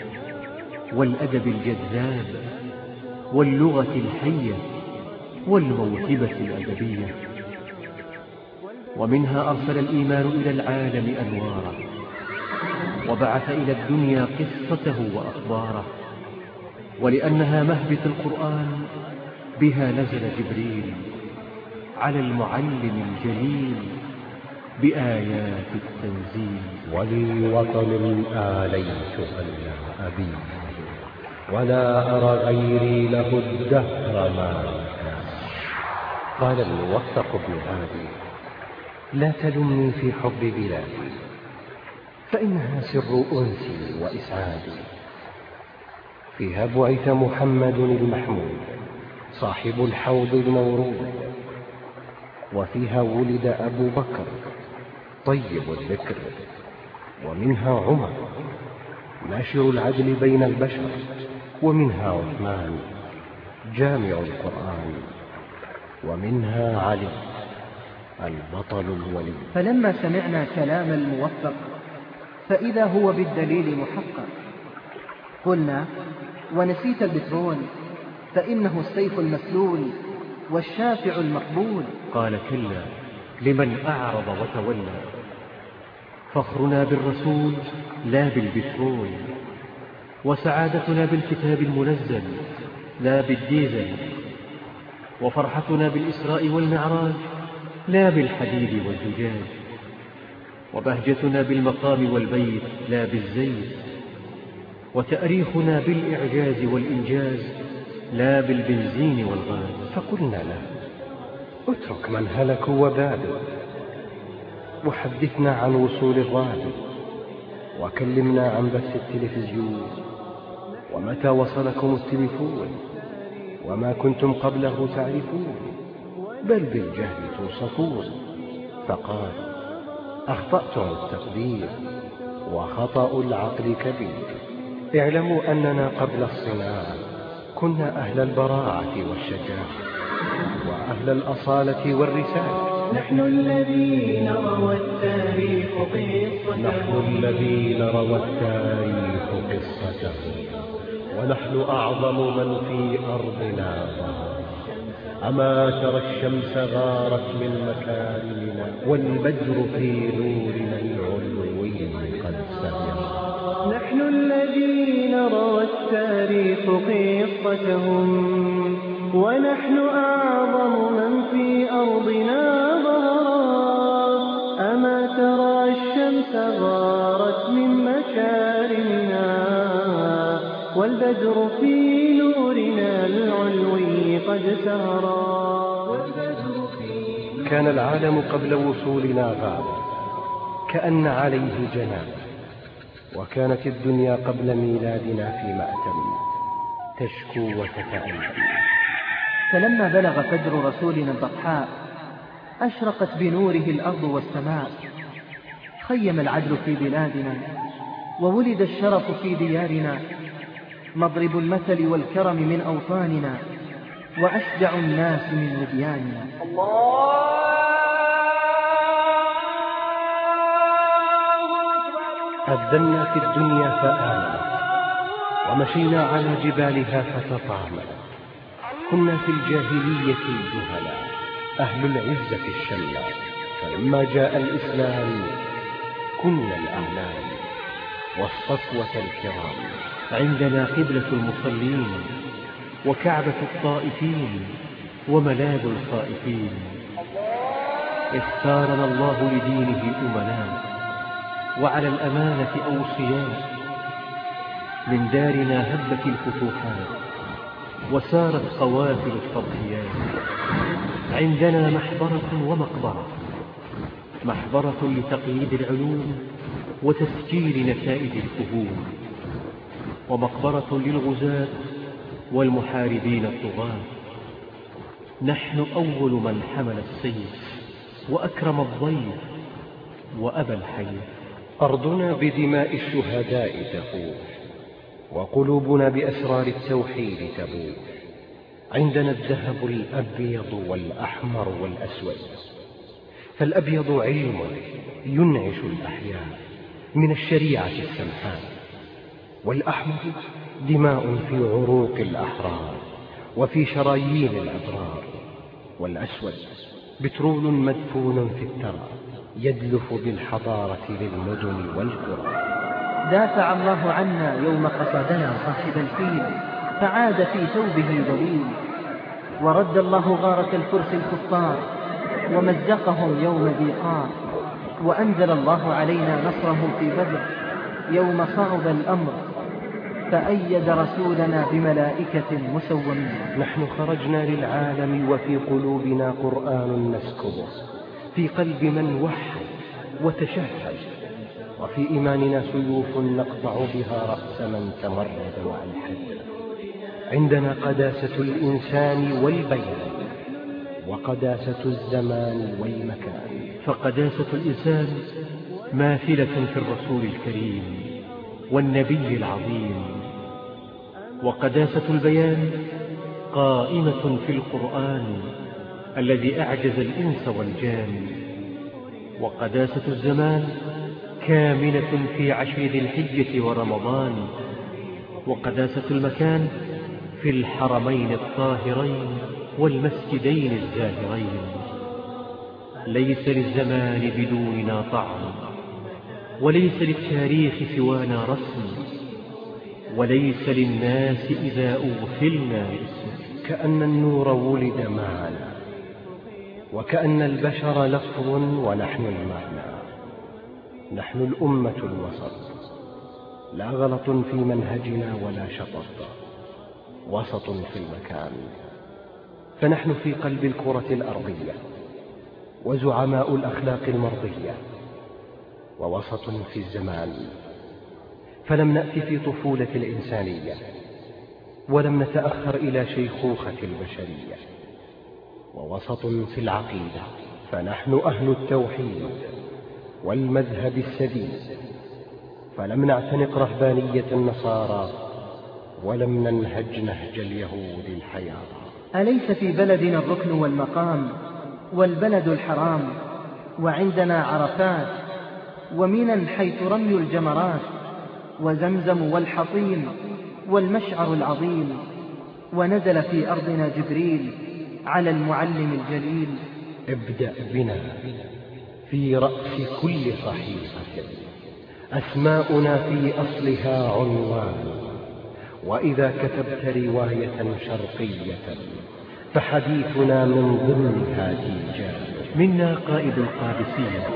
والأدب الجذاب واللغة الحية والموهبة الأدبية. ومنها أرسل الإيمان إلى العالم أنوارا. وبعث إلى الدنيا قصته وأخباره. ولأنها مهبط القرآن بها نزل جبريل. على المعلم الجليل بآيات التنزيل. ولوطن آليت ألا أبي ولا أرى غيري له الدهر ما قال الموفق بن هادي لا تلمني في حب بلادي فإنها سر أنسي وإسعادي. فيها بعث محمد المحمود صاحب الحوض المورود وفيها ولد أبو بكر طيب الذكر. ومنها عمر ناشر العدل بين البشر. ومنها عثمان جامع القرآن. ومنها علي البطل الولي. فلما سمعنا كلام الموفق فإذا هو بالدليل محقق. قلنا ونسيت البترول فإنه السيف المسلول. والشافع المقبول. قال كلا لمن أعرض وتولى؟ فخرنا بالرسول لا بالبترول وسعادتنا بالكتاب المنزل لا بالديزل وفرحتنا بالإسراء والمعراج لا بالحديد والزجاج وبهجتنا بالمقام والبيت لا بالزيت وتأريخنا بالإعجاز والإنجاز لا بالبنزين والغاز. فقلنا له اترك من هلكوا وبادوا وحدثنا عن وصول الراديو وكلمنا عن بث التلفزيون ومتى وصلكم التليفون وما كنتم قبله تعرفون بل بالجهل توصفون. فقال أخطأتم التقدير وخطأ العقل كبير. اعلموا أننا قبل الصناعة. كنا أهل البراعة والشجاعة وأهل الأصالة والرسالة. نحن الذين روى التاريخ قصته. نحن الذين روى التاريخ قصته. ونحن أعظم من في أرضنا أما ترى الشمس غارت من مكارمنا والبدر في نورنا العلوي قد سهر نحن الذين روى التاريخ قصتهم ونحن أعظم من في أرضنا ظهرا. أما ترى الشمس غارت من مكارمنا والبدر في نورنا العلوي قد سهرا. كان العالم قبل وصولنا غابة كأن عليه جنابه وكانت الدنيا قبل ميلادنا في مأتم تشكو وتتألم فلما بلغ فجر رسولنا البطحاء أشرقت بنوره الأرض والسماء. خيم العدل في بلادنا وولد الشرف في ديارنا. مضرب المثل والكرم من أوطاننا وأشجع الناس من ودياننا. أذنا في الدنيا فآمنت ومشينا على جبالها فتطاملت كنا في الجاهلية الجهلاء أهل العزة الشمال فلما جاء الإسلام كنا الأعلام والصفوة الكرام. عندنا قبلة المصلين وكعبة الطائفين وملاذ الخائفين. اختارنا الله لدينه أمناء وعلى الأمانة أوصياء من دارنا هبت الفتوحات وسارت قوافل التضحيات. عندنا محبرة ومقبرة محبرة لتقييد العلوم وتسجيل نتائج الفهوم ومقبرة للغزاة والمحاربين الطغاة. نحن أول من حمل السيف وأكرم الضيف وأبى الحيف. أرضنا بدماء الشهداء تفوح وقلوبنا بأسرار التوحيد تبوح عندنا الذهب الأبيض والأحمر والأسود فالأبيض علم ينعش الأحياء من الشريعة السمحاء والأحمر دماء في عروق الأحرار وفي شرايين الأبرار والأسود بترول مدفون في الثرى يدلف بالحضارة للمدن والقرى. دافع الله عنا يوم قصدنا صاحب الفيل فعاد في ثوبه ذليل. ورد الله غارة الفرس الكفار ومزقهم يوم ذي قار وأنزل الله علينا نصره في بدر يوم صعب الأمر. فأيد رسولنا بملائكة مسومين. نحن خرجنا للعالم وفي قلوبنا قرآن نسكبه. في قلب من وحد وتشهد. وفي إيماننا سيوف نقطع بها رأس من تمرد وألحد عندنا قداسة الإنسان والبيان وقداسة الزمان والمكان. فقداسة الإنسان ماثلة في الرسول الكريم والنبي العظيم. وقداسة البيان قائمة في القرآن الذي أعجز الإنس والجان. وقداسة الزمان كامنة في ذي الحجة ورمضان. وقداسة المكان في الحرمين الطاهرين والمسجدين الزاهرين. ليس للزمان بدوننا طعم وليس للتاريخ سوانا رسم وليس للناس إذا أغفلنا كأن النور ولد معنا. وكأن البشر لفظ ونحن المعنى. نحن الأمة الوسط. لا غلط في منهجنا ولا شطط. وسط في المكان. فنحن في قلب الكرة الأرضية. وزعماء الأخلاق المرضية. ووسط في الزمان. فلم نأت في طفولة الإنسانية. ولم نتأخر إلى شيخوخة البشرية. ووسط في العقيدة فنحن أهل التوحيد والمذهب السديد. فلم نعتنق رهبانية النصارى ولم ننهج نهج اليهود الحيارى أليس في بلدنا الركن والمقام والبلد الحرام وعندنا عرفات ومنا حيث رمي الجمرات وزمزم والحطيم والمشعر العظيم ونزل في أرضنا جبريل على المعلم الجليل. ابدأ بنا في رأس كل صحيفة أسماؤنا في أصلها عنوان. وإذا كتبت رواية شرقية فحديثنا من ضمنها تيجان منا قائد القادسية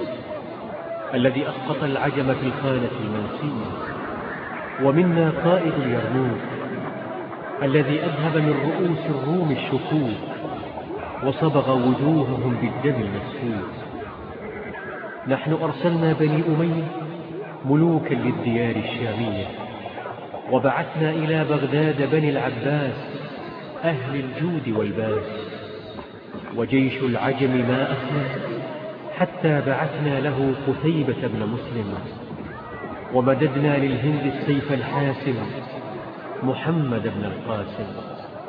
الذي أسقط العجم في الخانة المنسية. ومنا قائد اليرموك الذي أذهب من رؤوس الروم الشكوك وصبغ وجوههم بالدم المسفوح. نحن أرسلنا بني أمية ملوكا للديار الشامية وبعثنا إلى بغداد بني العباس أهل الجود والباس وجيش العجم ما أسلم حتى بعثنا له قتيبة بن مسلم ومددنا للهند السيف الحاسم محمد بن القاسم.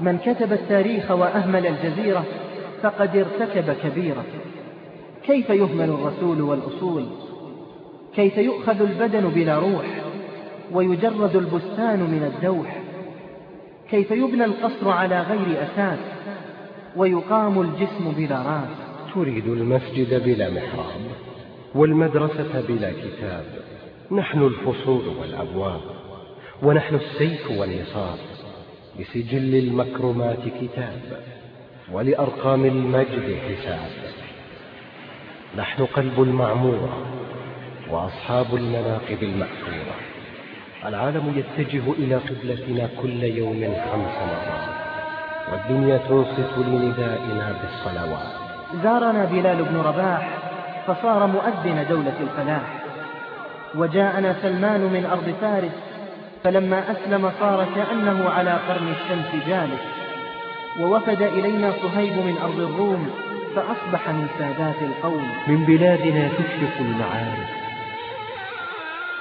من كتب التاريخ وأهمل الجزيرة فقد ارتكب كبيرة. كيف يهمل الرسول والأصول؟ كيف يؤخذ البدن بلا روح ويجرد البستان من الدوح؟ كيف يبنى القصر على غير أساس ويقام الجسم بلا راس؟ تريد المسجد بلا محراب والمدرسة بلا كتاب. نحن الفصول والأبواب ونحن السيف والنصاب. لسجل المكرمات كتاب. ولأرقام المجد حساب. نحن قلب المعمورة وأصحاب المناقب المأثورة العالم يتجه إلى قبلتنا كل يوم خمس مرات والدنيا تنصت لندائنا بالصلوات. زارنا بلال بن رباح فصار مؤذن دولة الفلاح. وجاءنا سلمان من أرض فارس فلما أسلم صار كأنه على قرن الشمس جالس. ووفد إلينا صهيب من أرض الروم فأصبح من سادات القوم. من بلادنا تشرق المعارف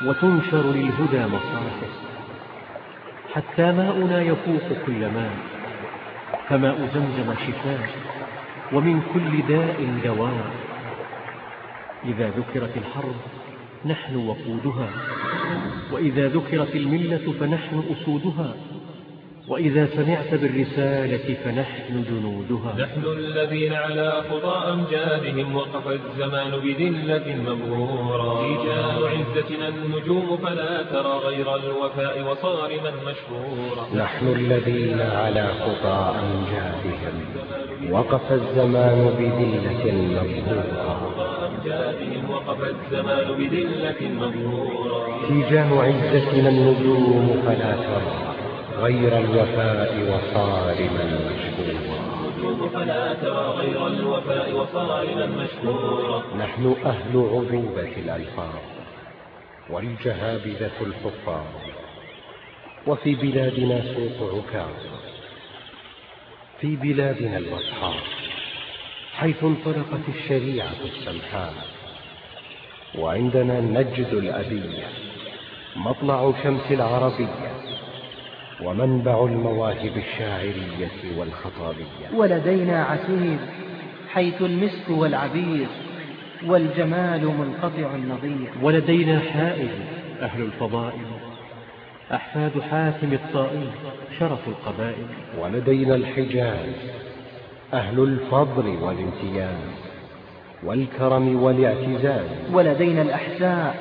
وتنشر للهدى مصاحف حتى ماؤنا يفوق كل ماء فماء زمزم شفاء ومن كل داء دواء. إذا ذكرت الحرب نحن وقودها وإذا ذكرت الملة فنحن أسودها. وإذا سمعت بالرسالة فنحن جنودها. نحن الذين على خطى أمجادهم وقف الزمان بذلة مبرورا رجال عزتنا النجوم فلا ترى غير الوفاء وصارما مشهورا. نحن الذين على خطى أمجادهم وقف الزمان بذلة مبرورا وقف الزمان بذلة مبرورا تيجان عزتنا النجوم فلا ترى. غير الوفاء وصارما مشكورا. فلا ترى غير الوفاء وصارما مشكورا نحن أهل عذوبة الألفاظ والجهابذة الحفاظ وفي بلادنا سوق عكاظ في بلادنا البطحاء حيث انطلقت الشريعة السمحاء وعندنا نجد الأبية مطلع شمس العربية. ومنبع المواهب الشاعرية والخطابية. ولدينا عتيب حيث المسك والعبير والجمال منقطع النظير. ولدينا حائز أهل الفضائل أحفاد حاتم الطائي شرف القبائل. ولدينا الحجاز أهل الفضل والامتياز والكرم والاعتزاز. ولدينا الأحساء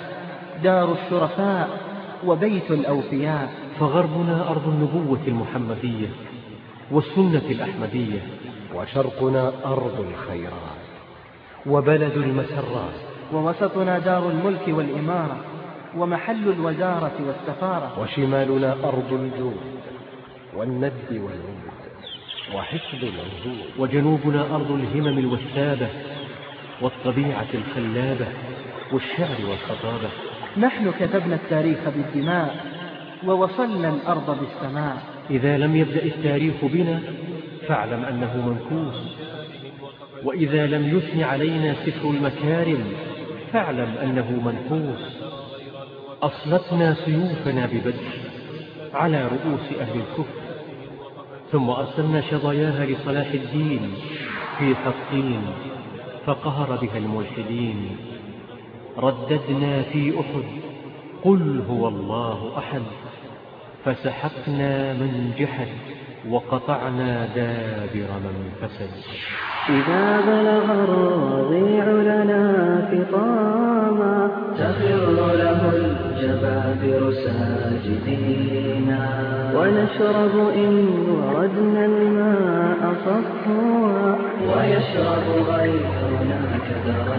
دار الشرفاء وبيت الأوفياء. فغربنا أرض النبوة المحمدية والسنة الأحمدية. وشرقنا أرض الخيرات. وبلد المسرات. ووسطنا دار الملك والإمارة. ومحل الوزارة والسفارة. وشمالنا أرض الجود والند والعود وحفظ العهود وجنوبنا أرض الهمم الوثابة والطبيعة الخلابة والشعر والخطابة. نحن كتبنا التاريخ بالدماء ووصلنا الأرض بالسماء. إذا لم يبدأ التاريخ بنا فاعلم أنه منكوس. وإذا لم يثن علينا سفر المكارم فاعلم أنه منكوس أصلتنا سيوفنا ببدر على رؤوس أهل الكفر. ثم أرسلنا شظاياها لصلاح الدين في حطين فقهر بها الملحدين. رددنا في أحد. قل هو الله أحد. فسحقنا من جحد وقطعنا دابر من فسد. إذا بلغ الرضيع لنا فطاما تخر له الجبابر ساجدين. ونشرب إن وردنا الماء صفوا ويشرب غيرنا كدرا.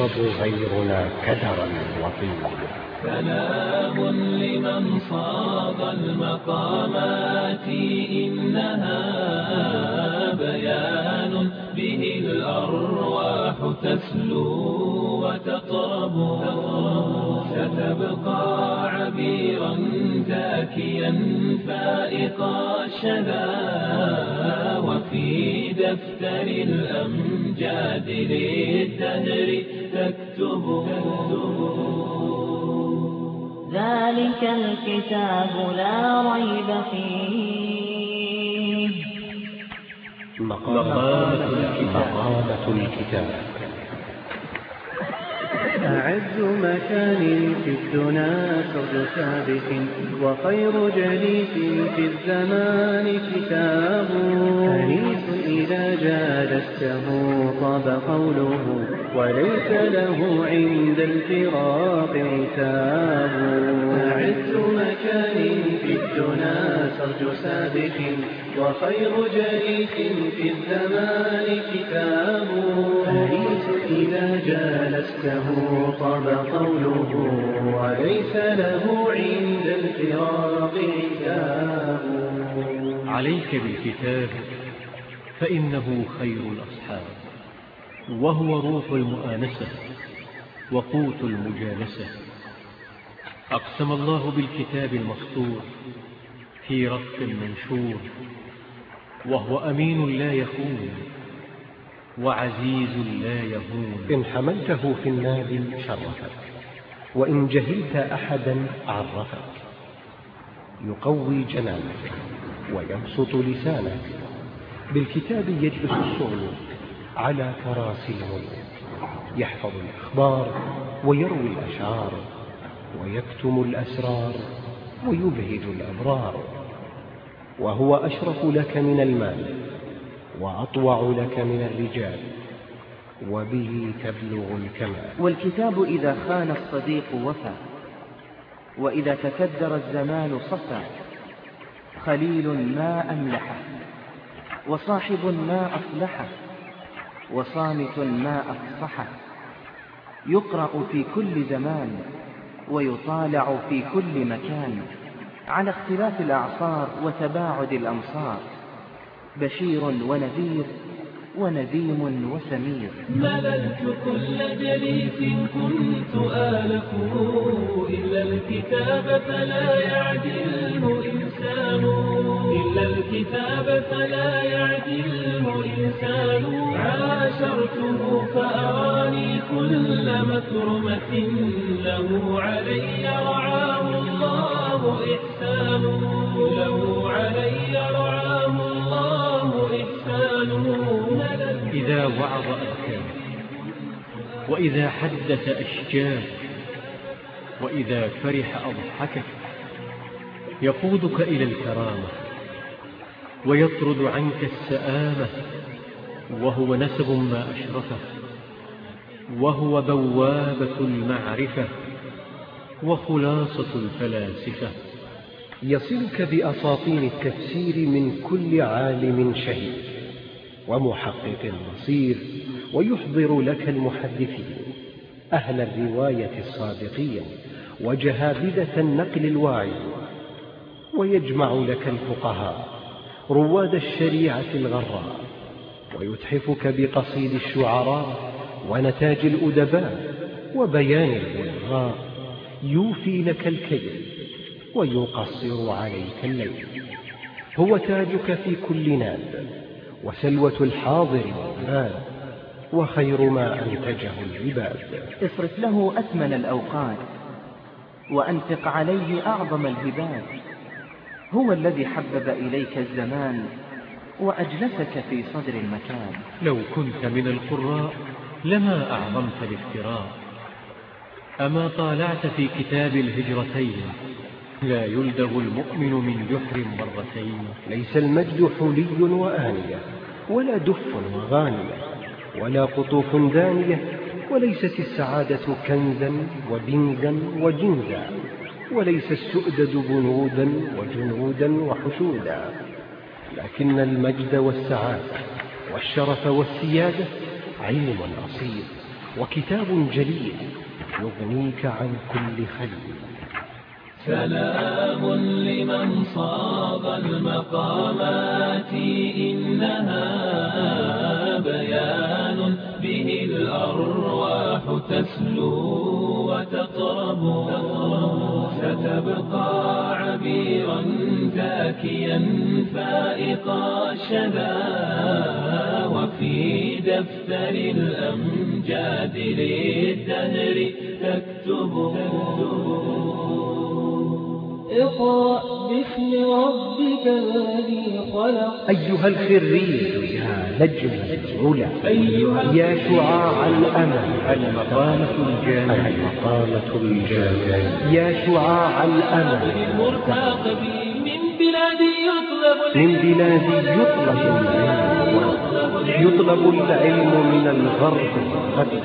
ويشرب غيرنا كدرا وطينا سلام لمن صاغ المقامات إنها بيان به الأرواح تسلو وتطرب ستبقى عبيرا زاكيا فائق الشذا وفي دفتر الأمجاد للدهر تكتب. ذلك الكتاب لا ريب فيه. مقامة مقامة الكتاب. أعز مكان في الدنا سرد ثابت وخير جليس في الزمان كتاب. أنيس إذا جالسته طاب قوله وليس له عند الفراق عتاب أعز مكان في الدنا سرج سابق وخير جليس في الزمان كتاب. أنيس إذا جالسته طاب قوله وليس له عند الفراق عتاب. عليك بالكتاب فإنه خير الأصحاب وهو روح المؤانسة وقوت المجالسة. أقسم الله بالكتاب المسطور في رف منشور وهو أمين لا يخون. وعزيز لا يهون. إن حملته في النادي شرفك وإن جهلت أحدا عرفك. يقوي جنانك ويبسط لسانك. بالكتاب يجلس الصغلوك على كراسي الملوك يحفظ الأخبار ويروي الأشعار ويكتم الأسرار ويبهج الأبرار. وهو أشرف لك من المال. وأطوع لك من الرجال وبه تبلغ الكمال. والكتاب إذا خان الصديق وفى وإذا تكدر الزمان صفى. خليل ما أملحه وصاحب ما أصلحه وصامت ما أفصحه يقرأ في كل زمان ويطالع في كل مكان. على اختلاف الأعصار وتباعد الأمصار. بشير ونذير ونديم وسمير. مللت كل جليس كنت آلفه إلا الكتاب فلا يعدله إنسان. إلا الكتاب فلا يعدله إنسان. عاشرته فأراني كل مكرمة له علي رعاه الله إحسان. له وعظ أذكار وإذا حدث أشجار وإذا فرح أضحكك يقودك إلى الكرامة ويطرد عنك السآمة وهو نسب ما أشرفه وهو بوابة المعرفة وخلاصة الفلاسفة. يصلك بأساطين التفسير من كل عالم شهيد. ومحقق بصير ويحضر لك المحدثين. أهل الرواية الصادقين وجهابذة النقل الواعي ويجمع لك الفقهاء رواد الشريعة الغراء ويتحفك بقصيد الشعراء ونتاج الأدباء وبيان البلغاء. يوفي لك الكيل ويقصر عليك الليل. هو تاجك في كل ناد وسلوة الحاضر والباد وخير ما أنتجه العباد. اصرف له أثمن الأوقات وأنفق عليه أعظم الهبات. هو الذي حبب إليك الزمان وأجلسك في صدر المكان. لو كنت من القراء لما أعظمت الافتراء. أما طالعت في كتاب الهجرتين لا يلدغ المؤمن من جحر مرتين. ليس المجد حلي وآنية ولا دف وغانية ولا قطوف دانية وليست السعادة كنزا وبنزا وجنزا وليس السؤدد بنودا وجنودا وحشودا. لكن المجد والسعادة والشرف والسيادة علم أصيل وكتاب جليل يغنيك عن كل خليل سلام لمن صاب المقامات إنها بيان به الأرواح تسلو وتقرب. ستبقى عبيرا زاكيا فائق الشذا وفي دفتر الأمجاد للدهر تكتب. اقرأ باسم ربك الذي خلق. أيها الخريج يا نجم العلا. أيها يا شعاع الأمل. المقامة الجامعة. المقامة الجامعة. يا شعاع الأمل. المرتقب من بلاد يطلب من بلاد يطلب العلم. يطلب العلم من الغرب الغرب.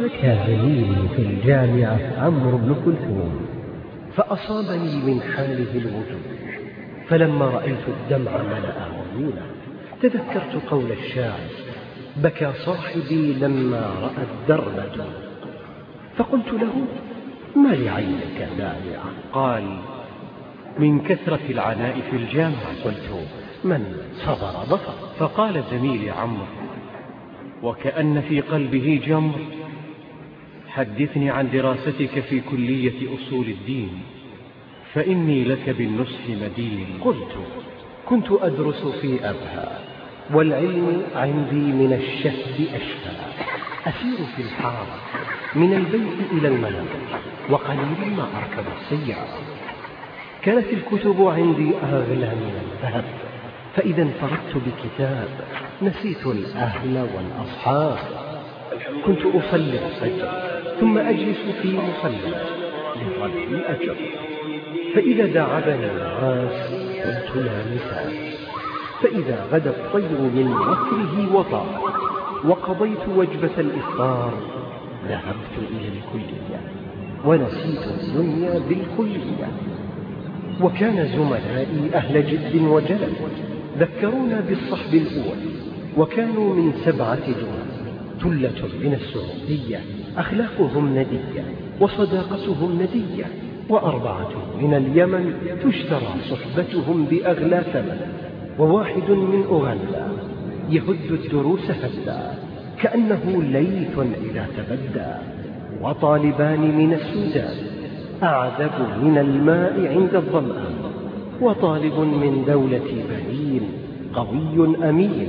بكى زميلي في الجامعة عمرو بن كلثوم. فأصابني من حاله الوجود فلما رأيت الدمع ملأ عيونه تذكرت قول الشاعر بكى صاحبي لما رأى الدرب فقلت له ما لعينك دامعة قال من كثرة العناء في الجامعة قلت من صبر ظفر. فقال زميلي عمرو وكأن في قلبه جمر. حدثني عن دراستك في كلية أصول الدين فإني لك بالنصح مدين. قلت كنت أدرس في أبها والعلم عندي من الشهد أشفى أسير في الحارة من البيت إلى المنزل وقليل ما أركب السيارة. كانت الكتب عندي أغلى من الذهب فإذا انفردت بكتاب نسيت الأهل والأصحاب. كنت أصلي الفجر. ثم أجلس في مصلى لرب الأجر فإذا داعبني الناس لا مثال فإذا غدا الطير من وكره وطار وقضيت وجبة الإفطار ذهبت إلى الكلية ونسيت الدنيا بالكلية. وكان زملائي أهل جد وجلد ذكرونا بالصحب الأول وكانوا من سبعة دول ثلة من السعودية. أخلاقهم ندية وصداقتهم ندية وأربعة من اليمن تشترى صحبتهم بأغلى ثمن وواحد من أغندا يهد الدروس هدا كأنه ليث إذا تبدى وطالبان من السودان أعذب من الماء عند الظمآن وطالب من دولة بنين قوي أمين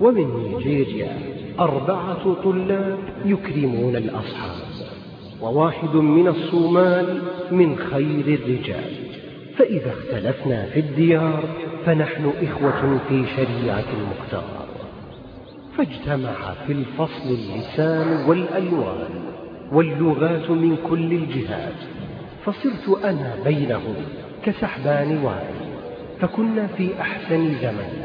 ومن نيجيريا أربعة طلاب يكرمون الأصحاب وواحد من الصومال من خير الرجال. فإذا اختلفنا في الديار فنحن إخوة في شريعة المختار. فاجتمع في الفصل اللسان والألوان واللغات من كل الجهات. فصرت أنا بينهم كسحبان واري فكنا في أحسن زمن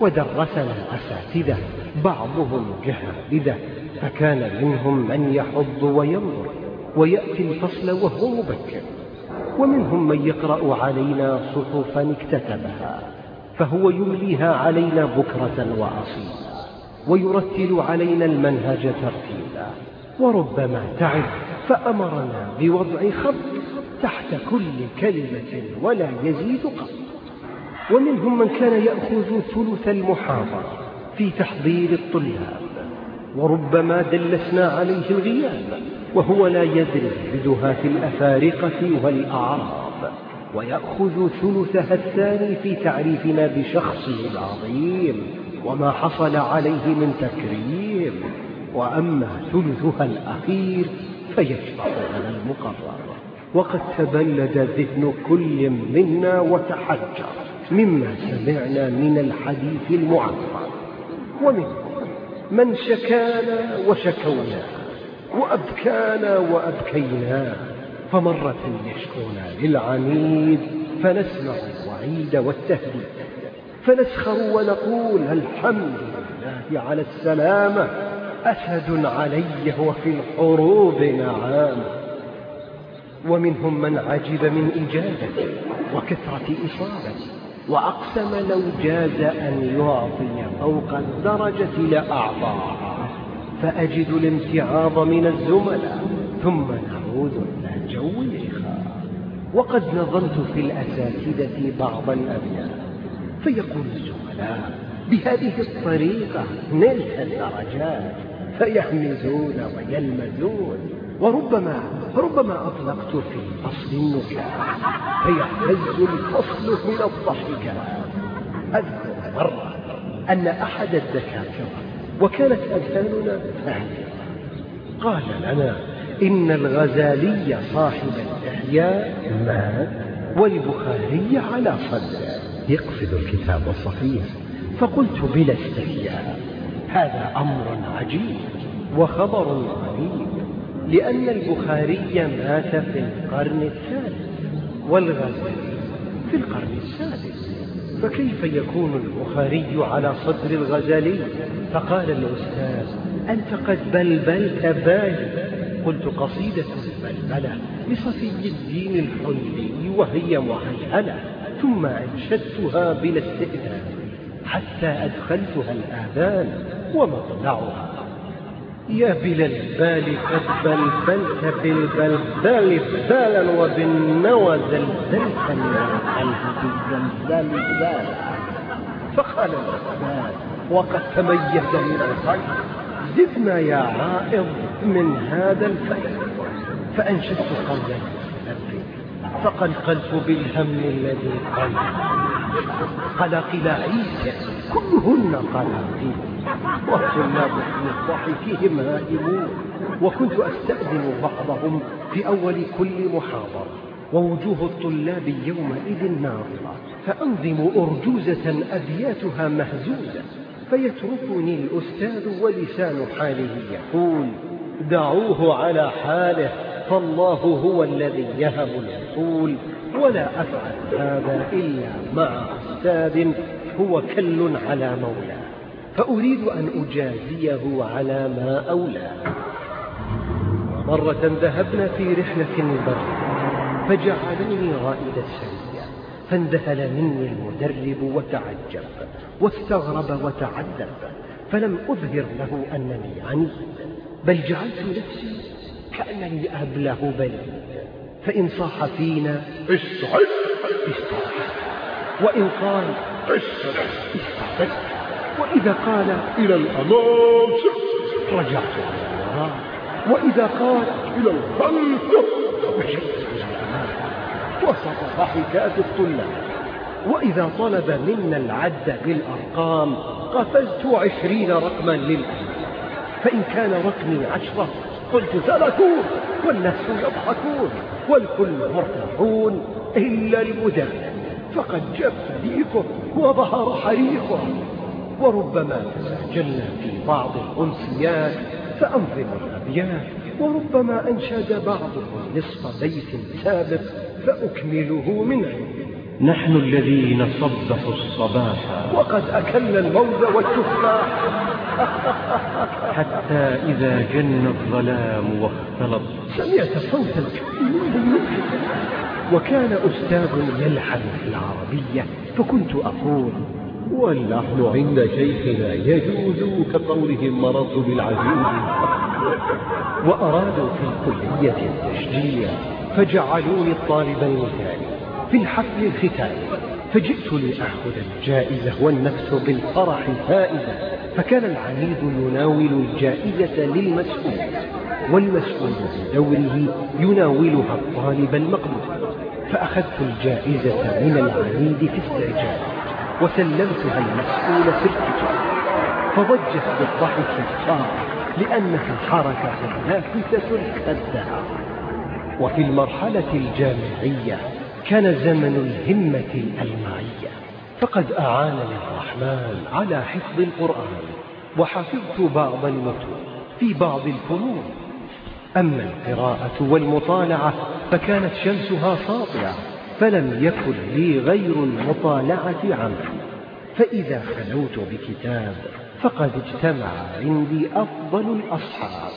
ودرسنا أساتذة بعضهم جهابذة فكان منهم من يحض وينظر ويأتي الفصل وهو مبكر ومنهم من يقرأ علينا صحفا اكتتبها فهو يمليها علينا بكرة وأصيلا ويرتل علينا المنهج ترتيلا وربما تعب فأمرنا بوضع خط تحت كل كلمة ولا يزيد قط ومنهم من كان يأخذ ثلث المحاضرة. في تحضير الطلاب وربما دلسنا عليه الغياب وهو لا يدري بدهات الأفارقة والأعراب ويأخذ ثلثها الثاني في تعريفنا بشخصه العظيم وما حصل عليه من تكريم وأما ثلثها الأخير فيشبع على المقرر. وقد تبلد ذهن كل منا وتحجر مما سمعنا من الحديث المعبر ومنهم من شكانا وشكونا وأبكانا وأبكينا فمرة يشكونا للعميد فنسمع الوعيد والتهديد فنسخر ونقول الحمد لله على السلامة أسد علي وفي الحروب نعام ومنهم من عجب من إجابتي وكثرة إصابتي وأقسم لو جاز أن يعطي فوق الدرجة لأعطاها فأجد الامتعاض من الزملاء ثم نعود إلى جو الإخاء وقد نظرت في الأساتذة بعض الأبيات فيقول الزملاء بهذه الطريقة نلت الدرجات فيحمزون ويلمزون. وربما ربما أطلقت في فصل النكات فيهتز الفصل من الضحكات أذكر مرة أن أحد الدكاترة وكانت أذهاننا ثانية. قال لنا إن الغزالي صاحب الإحياء مات والبخاري على صدره يقصد الكتاب الصحيح. فقلت بلا استحياء هذا أمر عجيب وخبر غريب. لأن البخاري مات في القرن الثالث والغزالي في القرن السادس. فكيف يكون البخاري على صدر الغزالي؟ فقال الأستاذ أنت قد بلبلت بالي قلت قصيدة البلبلة لصفي الدين الحلي وهي محلهلة ثم أنشدتها بلا استئذان حتى أدخلتها الآذان ومطلعها. يا بلا البال قد بلبلت بالبلبال بالا وبالنوى زلزلت القلب بالزلزال زالا فقال الأستاذ وقد تميز من الخير. زدنا يا عائض من هذا الفيض. فأنشدت قولا فقلقلت بالهم الذي قلب قلقل عيسى. كلهن قلاقيل والطلاب في ضحكهم هائمون وكنت أستأذن بعضهم في أول كل محاضرة. ووجوه الطلاب يومئذ ناظرة. فأنظم أرجوزة أبياتها مهزوزة. فيتركني الأستاذ ولسان حاله يقول دعوه على حاله. فالله هو الذي يهب العقول. ولا أفعل هذا إلا مع أستاذ هو كل على مولاه فأريد أن أجازيه على ما أولاه مرة ذهبنا في رحلة البر فجعلني رائد السرية فاندهل مني المدرب وتعجب واستغرب وتعذب فلم أظهر له أنني عنيد بل جعلت نفسي كأنني أبله بليد فإن صاح فينا استعد استعد وإن قال استعد وإذا قال إلى الأمام. رجعت وإذا قال إلى الخلف. مشيت إلى الأمام وسط ضحكات الطلاب. وإذا طلب منا العد بالأرقام قفزت عشرين رقما للأمام. فإن كان رقمي عشرة قلت ثلاثون والناس يضحكون والكل مرتاحون إلا المدرب فقد جف ديكه وظهر حريقه. وربما تسجلنا في بعض الأمسيات فأنظم الأبيات. وربما أنشد بعضهم نصف بيت سابق فأكمله من عندي. نحن الذين صبحوا الصباح. وقد أكلنا الموز والتفاح. حتى إذا جن الظلام واختلط. سمعت صوتا وكان أستاذ يلحن في العربية فكنت أقول واللحن عند شيخنا يجوز كقولهم مررت بالعجوز. وأرادوا في الكلية التشجيع فجعلوني الطالب المثالي في الحفل الختامي فجئت لأخذ الجائزة والنفس بالفرح فائزة فكان العميد يناول الجائزة للمسؤول والمسؤول بدوره يناولها الطالب المقبول. فأخذت الجائزة من العميد في استعجال وسلمتها المسؤول في ارتجال فضجت بالضحك الصار لأنها حركة نافسة كالدهر وفي المرحلة الجامعية كان زمن الهمة الألمعية فقد أعانني الرحمن على حفظ القرآن وحفظت بعض المتون في بعض الفنون. أما القراءة والمطالعة فكانت شمسها ساطعة فلم يكن لي غير المطالعة عمل فإذا خلوت بكتاب فقد اجتمع عندي أفضل الأصحاب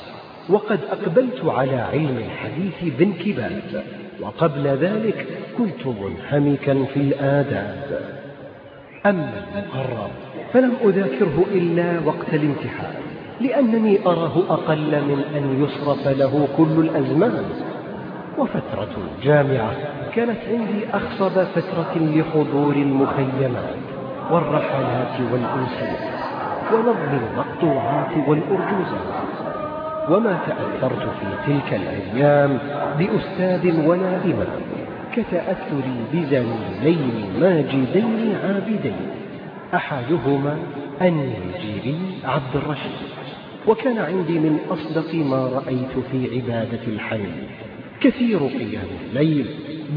وقد أقبلت على علم الحديث بانكباب وقبل ذلك كنت منهمكا في الآداب. أما المقرر فلم أذاكره إلا وقت الامتحان لأنني أراه أقل من أن يصرف له كل الأزمان. وفترة الجامعة كانت عندي أخصب فترة لحضور المخيمات والرحلات والأنسية ونظم المقطوعات والأرجوزات. وما تأثرت في تلك الأيام بأستاذ ولا إمام كتأثري بزميلين ماجدين عابدين. أحدهما النيجيري عبد الرشيد. وكان عندي من أصدق ما رأيت في عبادة الحي كثير قيام الليل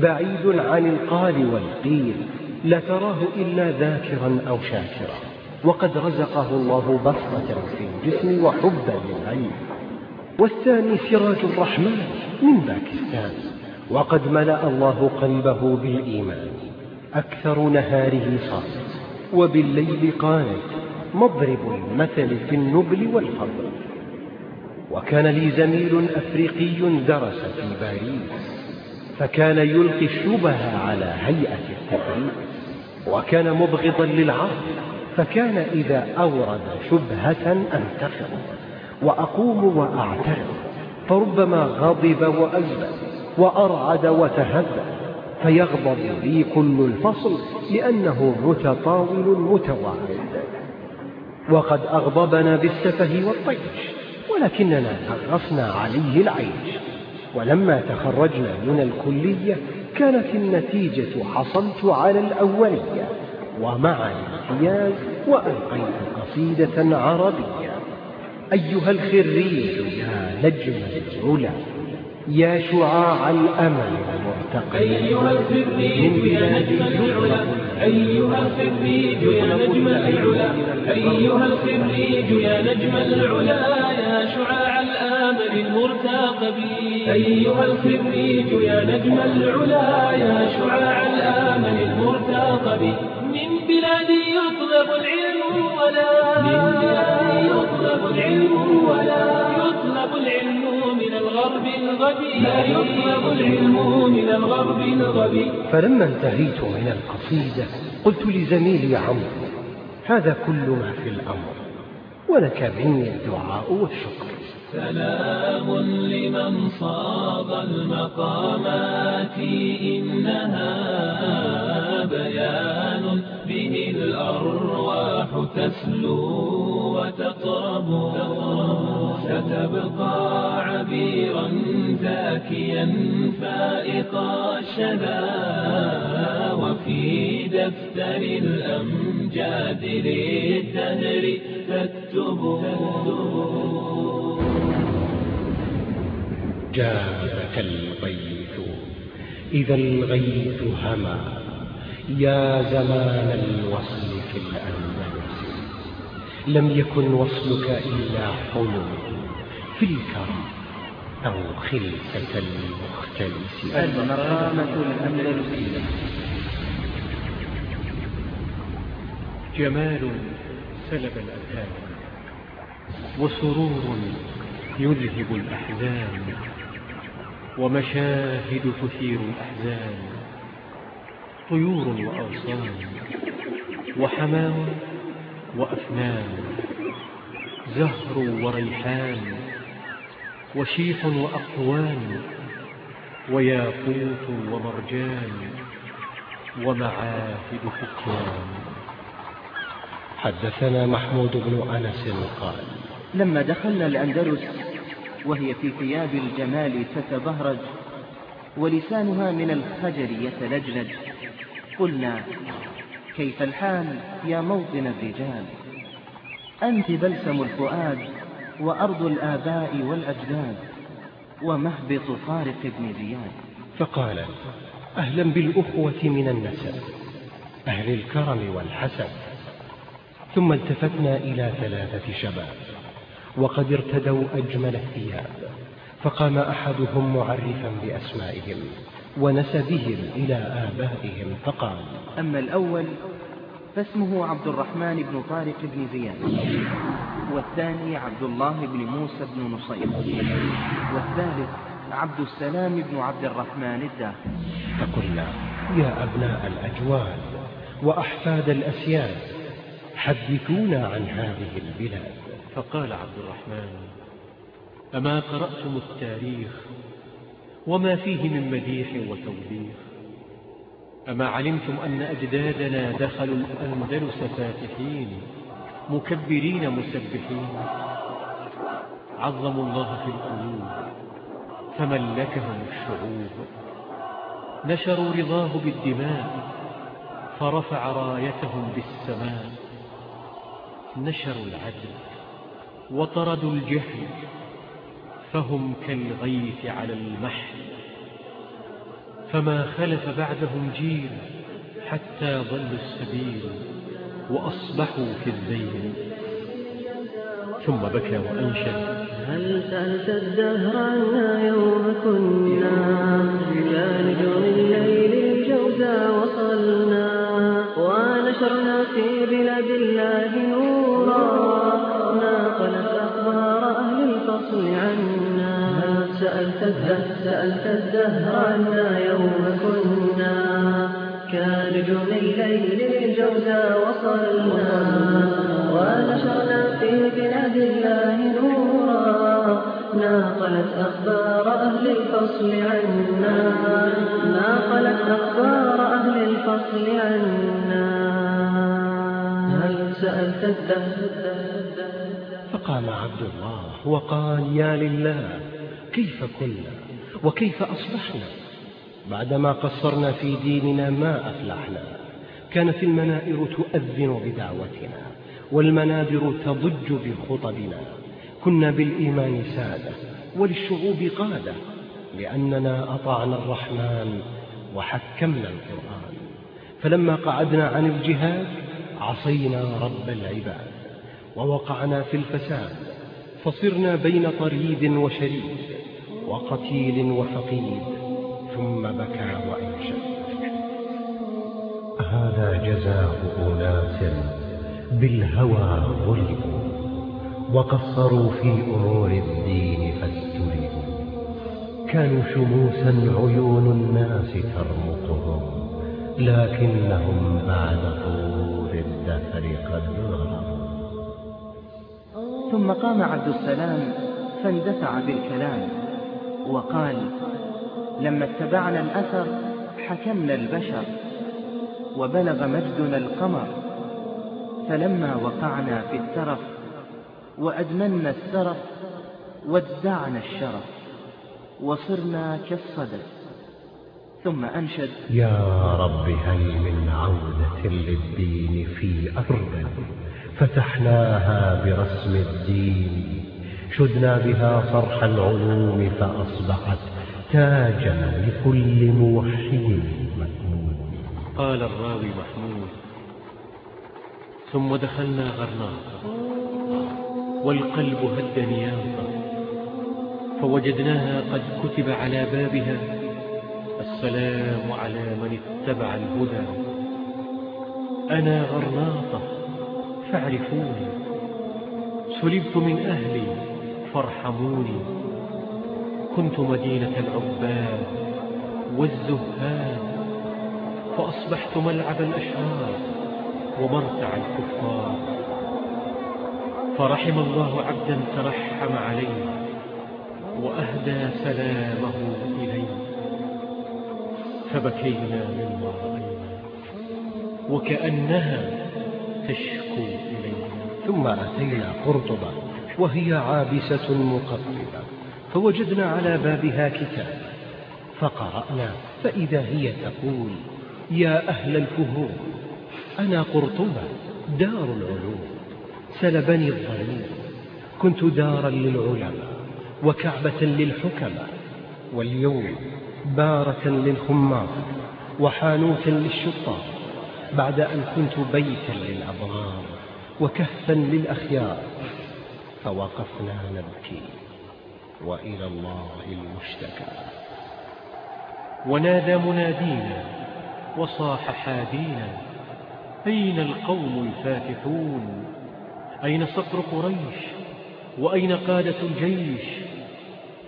بعيد عن القال والقيل لا تراه إلا ذاكرا أو شاكرا. وقد رزقه الله بصرة في الجسم وحبا للعلم والثاني سراج الرحمن من باكستان. وقد ملأ الله قلبه بالإيمان. أكثر نهاره صامت وبالليل قانت مضرب المثل في النبل والفضل. وكان لي زميل أفريقي درس في باريس فكان يلقي الشبه على هيئة التدريس وكان مبغضا للعرب فكان إذا أورد شبهة أنتقض وأقوم وأعترض فربما غضب وأزبد. وأرعد وتهذب فيغضب لي كل الفصل لأنه متطاول متواعد. وقد أغضبنا بالسفه والطيش ولكننا نغصنا عليه العيش. ولما تخرجنا من الكلية كانت النتيجة حصلت على الأولية ومع الامتياز وألقيت قصيدة عربية. أيها الخريج يا نجم العلا يا شعاع الأمل المرتقي أيها الخريج يا نجم العلا. أيها الخريج يا نجم العلا. أيها الخريج يا نجم العلا. يا شعاع الآمل المرتقب. أيها الخريج يا نجم العلا. يا شعاع الآمل المرتقب. من بلادي يطلب العلم ولا. من بلادي يطلب العلم ولا. الغرب الغبي لا يطلب العلم من الغرب الغبي. فلما انتهيت من القصيدة قلت لزميلي عمرو هذا كل ما في الأمر ولك مني الدعاء والشكر. سلام لمن صاغ المقامات إنها بيان به الأرواح تسلو وتطرب ستبقى عبيرا زاكيا فائق الشذا وفي دفتر الأمجاد للدهر تكتب. جابك الغيث إذا الغيث هما يا زمان الوصل في الأندلس. لم يكن وصلك إلا حلم. في الكرم أو خلفة المختلس المقامة الأندلسية جمال سلب الأذهان وسرور يذهب الأحزان ومشاهد تثير الأحزان طيور وأغصان وحمام وأفنان زهر وريحان وشيح وأقوان وياقوت ومرجان ومعاهد فتيان حدثنا محمود بن أنس قال لما دخلنا الأندلس وهي في ثياب الجمال تتبهرج ولسانها من الخجل يتلجلج قلنا كيف الحال يا موطن الرجال؟ أنت بلسم الفؤاد وأرض الآباء والأجداد ومهبط طارق بن زياد فقال أهلا بالأخوة من النسب أهل الكرم والحسب. ثم التفتنا إلى ثلاثة شباب وقد ارتدوا أجمل الثياب فقام أحدهم معرفا بأسمائهم ونسبهم إلى آبائهم فقال أما الأول فاسمه عبد الرحمن بن طارق بن زياد والثاني عبد الله بن موسى بن نصير والثالث عبد السلام بن عبد الرحمن الداخل فقلنا يا أبناء الأجواد وأحفاد الأسياد حدثونا عن هذه البلاد. فقال عبد الرحمن أما قرأتم التاريخ وما فيه من مديح وتوبيخ؟ أما علمتم أن أجدادنا دخلوا الأندلس فاتحين مكبرين مسبحين. عظموا الله في القلوب فملكهم الشعوب. نشروا رضاه بالدماء فرفع رايتهم بالسماء. نشروا العدل وطردوا الجهل فهم كالغيث على المحل. فما خلف بعدهم جيل حتى ضلوا السبيل وأصبحوا في الذيل ثم بكى وأنشد. هل سألت الدهر عنا يوم كنا إلى نجوم الليل الجوزى وصلنا ونشرنا في بلاد الله نورا ناقلت أخبار أهل الفصل عنا. سألت الدهر سألت الدهر عنا يوم كنا. كنجوم الليل الجوزى وصلنا. ونشرنا في بلاد الله نورا. ناقلت أخبار أهل الفصل عنا. ناقلت أخبار أهل الفصل عنا. هل سألت الدهر؟ فقام عبد الله وقال يا لله كيف كنا؟ وكيف أصبحنا؟ بعدما قصرنا في ديننا ما أفلحنا. كانت المنائر تؤذن بدعوتنا والمنابر تضج بخطبنا. كنا بالإيمان سادة وللشعوب قادة لأننا أطعنا الرحمن وحكمنا القرآن. فلما قعدنا عن الجهاد عصينا رب العباد. ووقعنا في الفساد فصرنا بين طريد وشريد. وقتيل وفقيد ثم بكى وأنشد هذا جزاء أناس بالهوى غلبوا وقصروا في أمور الدين فاستلبوا كانوا شموسا عيون الناس ترمقهم لكنهم بعد طول الدهر قد غربوا. ثم قام عبد السلام فاندفع بالكلام. وقال لما اتبعنا الأثر حكمنا البشر وبلغ مجدنا القمر فلما وقعنا في الترف وأدمنا السرف وادعنا الشرف وصرنا كالصدف ثم أنشد يا رب هل من عودة للدين في أرض فتحناها برسم الدين شدنا بها صرح العلوم فأصبحت تاجا لكل موحد مأمون قال الراوي محمود ثم دخلنا غرناطة. والقلب هد نياطا فوجدناها قد كتب على بابها السلام على من اتبع الهدى. أنا غرناطة فاعرفوني سلبت من أهلي. فارحموني. كنت مدينة العباد والزهاد فأصبحت ملعب الأشرار ومرتع الكفار. فرحم الله عبدا ترحم عليه وأهدى سلامه إليه. فبكينا مما رأينا وكأنها تشكو إلينا. ثم أتينا قرطبة. وهي عابسة مقربة فوجدنا على بابها كتاب فقرأنا فإذا هي تقول يا أهل الفهوم أنا قرطبة دار العلوم سلبني الظليم كنت دارا للعلماء وكعبة للحكماء واليوم بارة للخمار وحانوتا للشطار بعد أن كنت بيتا للأبرار وكهفا للأخيار فوقفنا نبكي وإلى الله المشتكى. ونادى منادينا وصاح حادينا أين القوم الفاتحون؟ أين صقر قريش؟ وأين قادة الجيش؟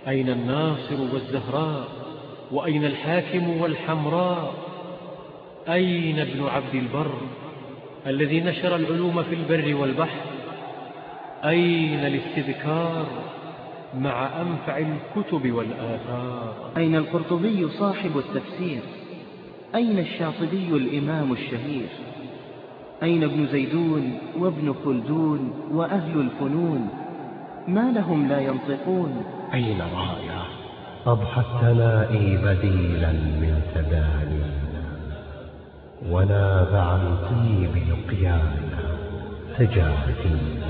أين الناصر والزهراء؟ وأين الحاكم والحمراء؟ أين ابن عبد البر الذي نشر العلوم في البر والبحر؟ أين الاستذكار مع أنفع الكتب والآثار؟ أين القرطبي صاحب التفسير؟ أين الشاطبي الإمام الشهير؟ أين ابن زيدون وابن خلدون وأهل الفنون؟ ما لهم لا ينطقون؟ أين رايا؟ أضحى الثناء بديلا من تدانينا وناب عن طيب لقيانا تجاهلينا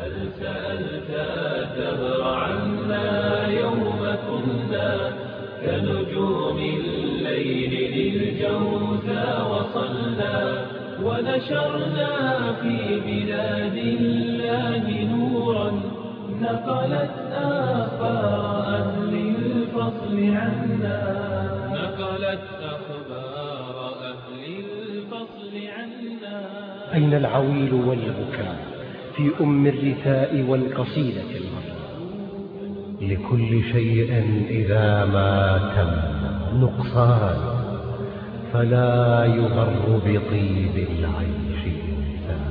هل سألت الدهر عنا يوم كنا كنجوم الليل للجوزى وصلنا ونشرنا في بلاد الله نورا نقلت آخبار أهل الفصل عنا. نقلت أخبار أهل الفصل عنا. أين العويل والبكاء؟ في أم الرثاء والقصيدة المرة لكل شيء إذا ما تم نقصان فلا يغر بطيب العيش إنسان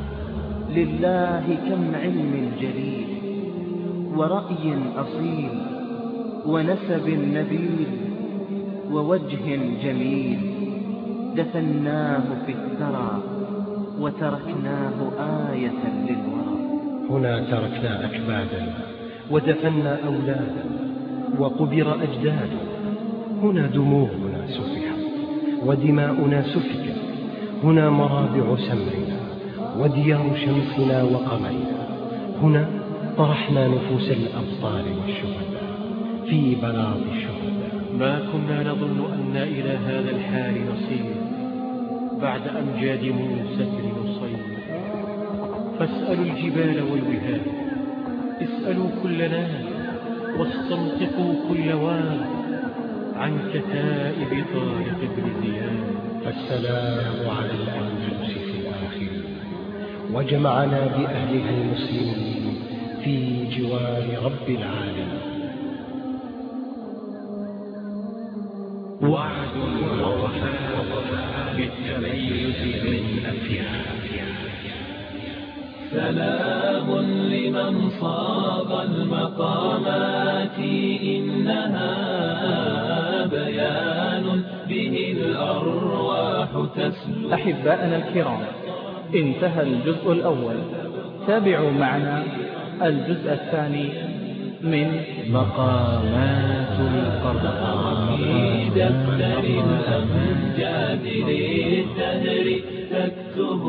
لله كم علم جليل ورأي أصيل ونسب نبيل ووجه جميل. دفناه في الثرى وتركناه آية للورى. هنا تركنا أكبادا ودفنا أولادا وقبر أجداد. هنا دموعنا سفحت ودماؤنا سفكت. هنا مرابع سمرنا وديار شمسنا وقمرنا هنا طرحنا نفوس الأبطال والشهداء في بلاط الشهداء. ما كنا نظن أن إلى هذا الحال نصير بعد أمجاد موسى فاسألوا الجبال والوهاد اسألوا كل ناد واستنطقوا كل واد عن كتائب طارق بن زياد. فالسلام على الأندلس في الآخرين. وجمعنا بأهلها المسلمين في جوار رب العالمين. وعد ووفاء بالتميز من أفياد سلام لمن صاغ المقامات إنها بيان به الأرواح تسلو. أحباءنا الكرام انتهى الجزء الأول. تابعوا معنا الجزء الثاني من مقامات القرآن في دفتر الأمجاد للدهر تكتب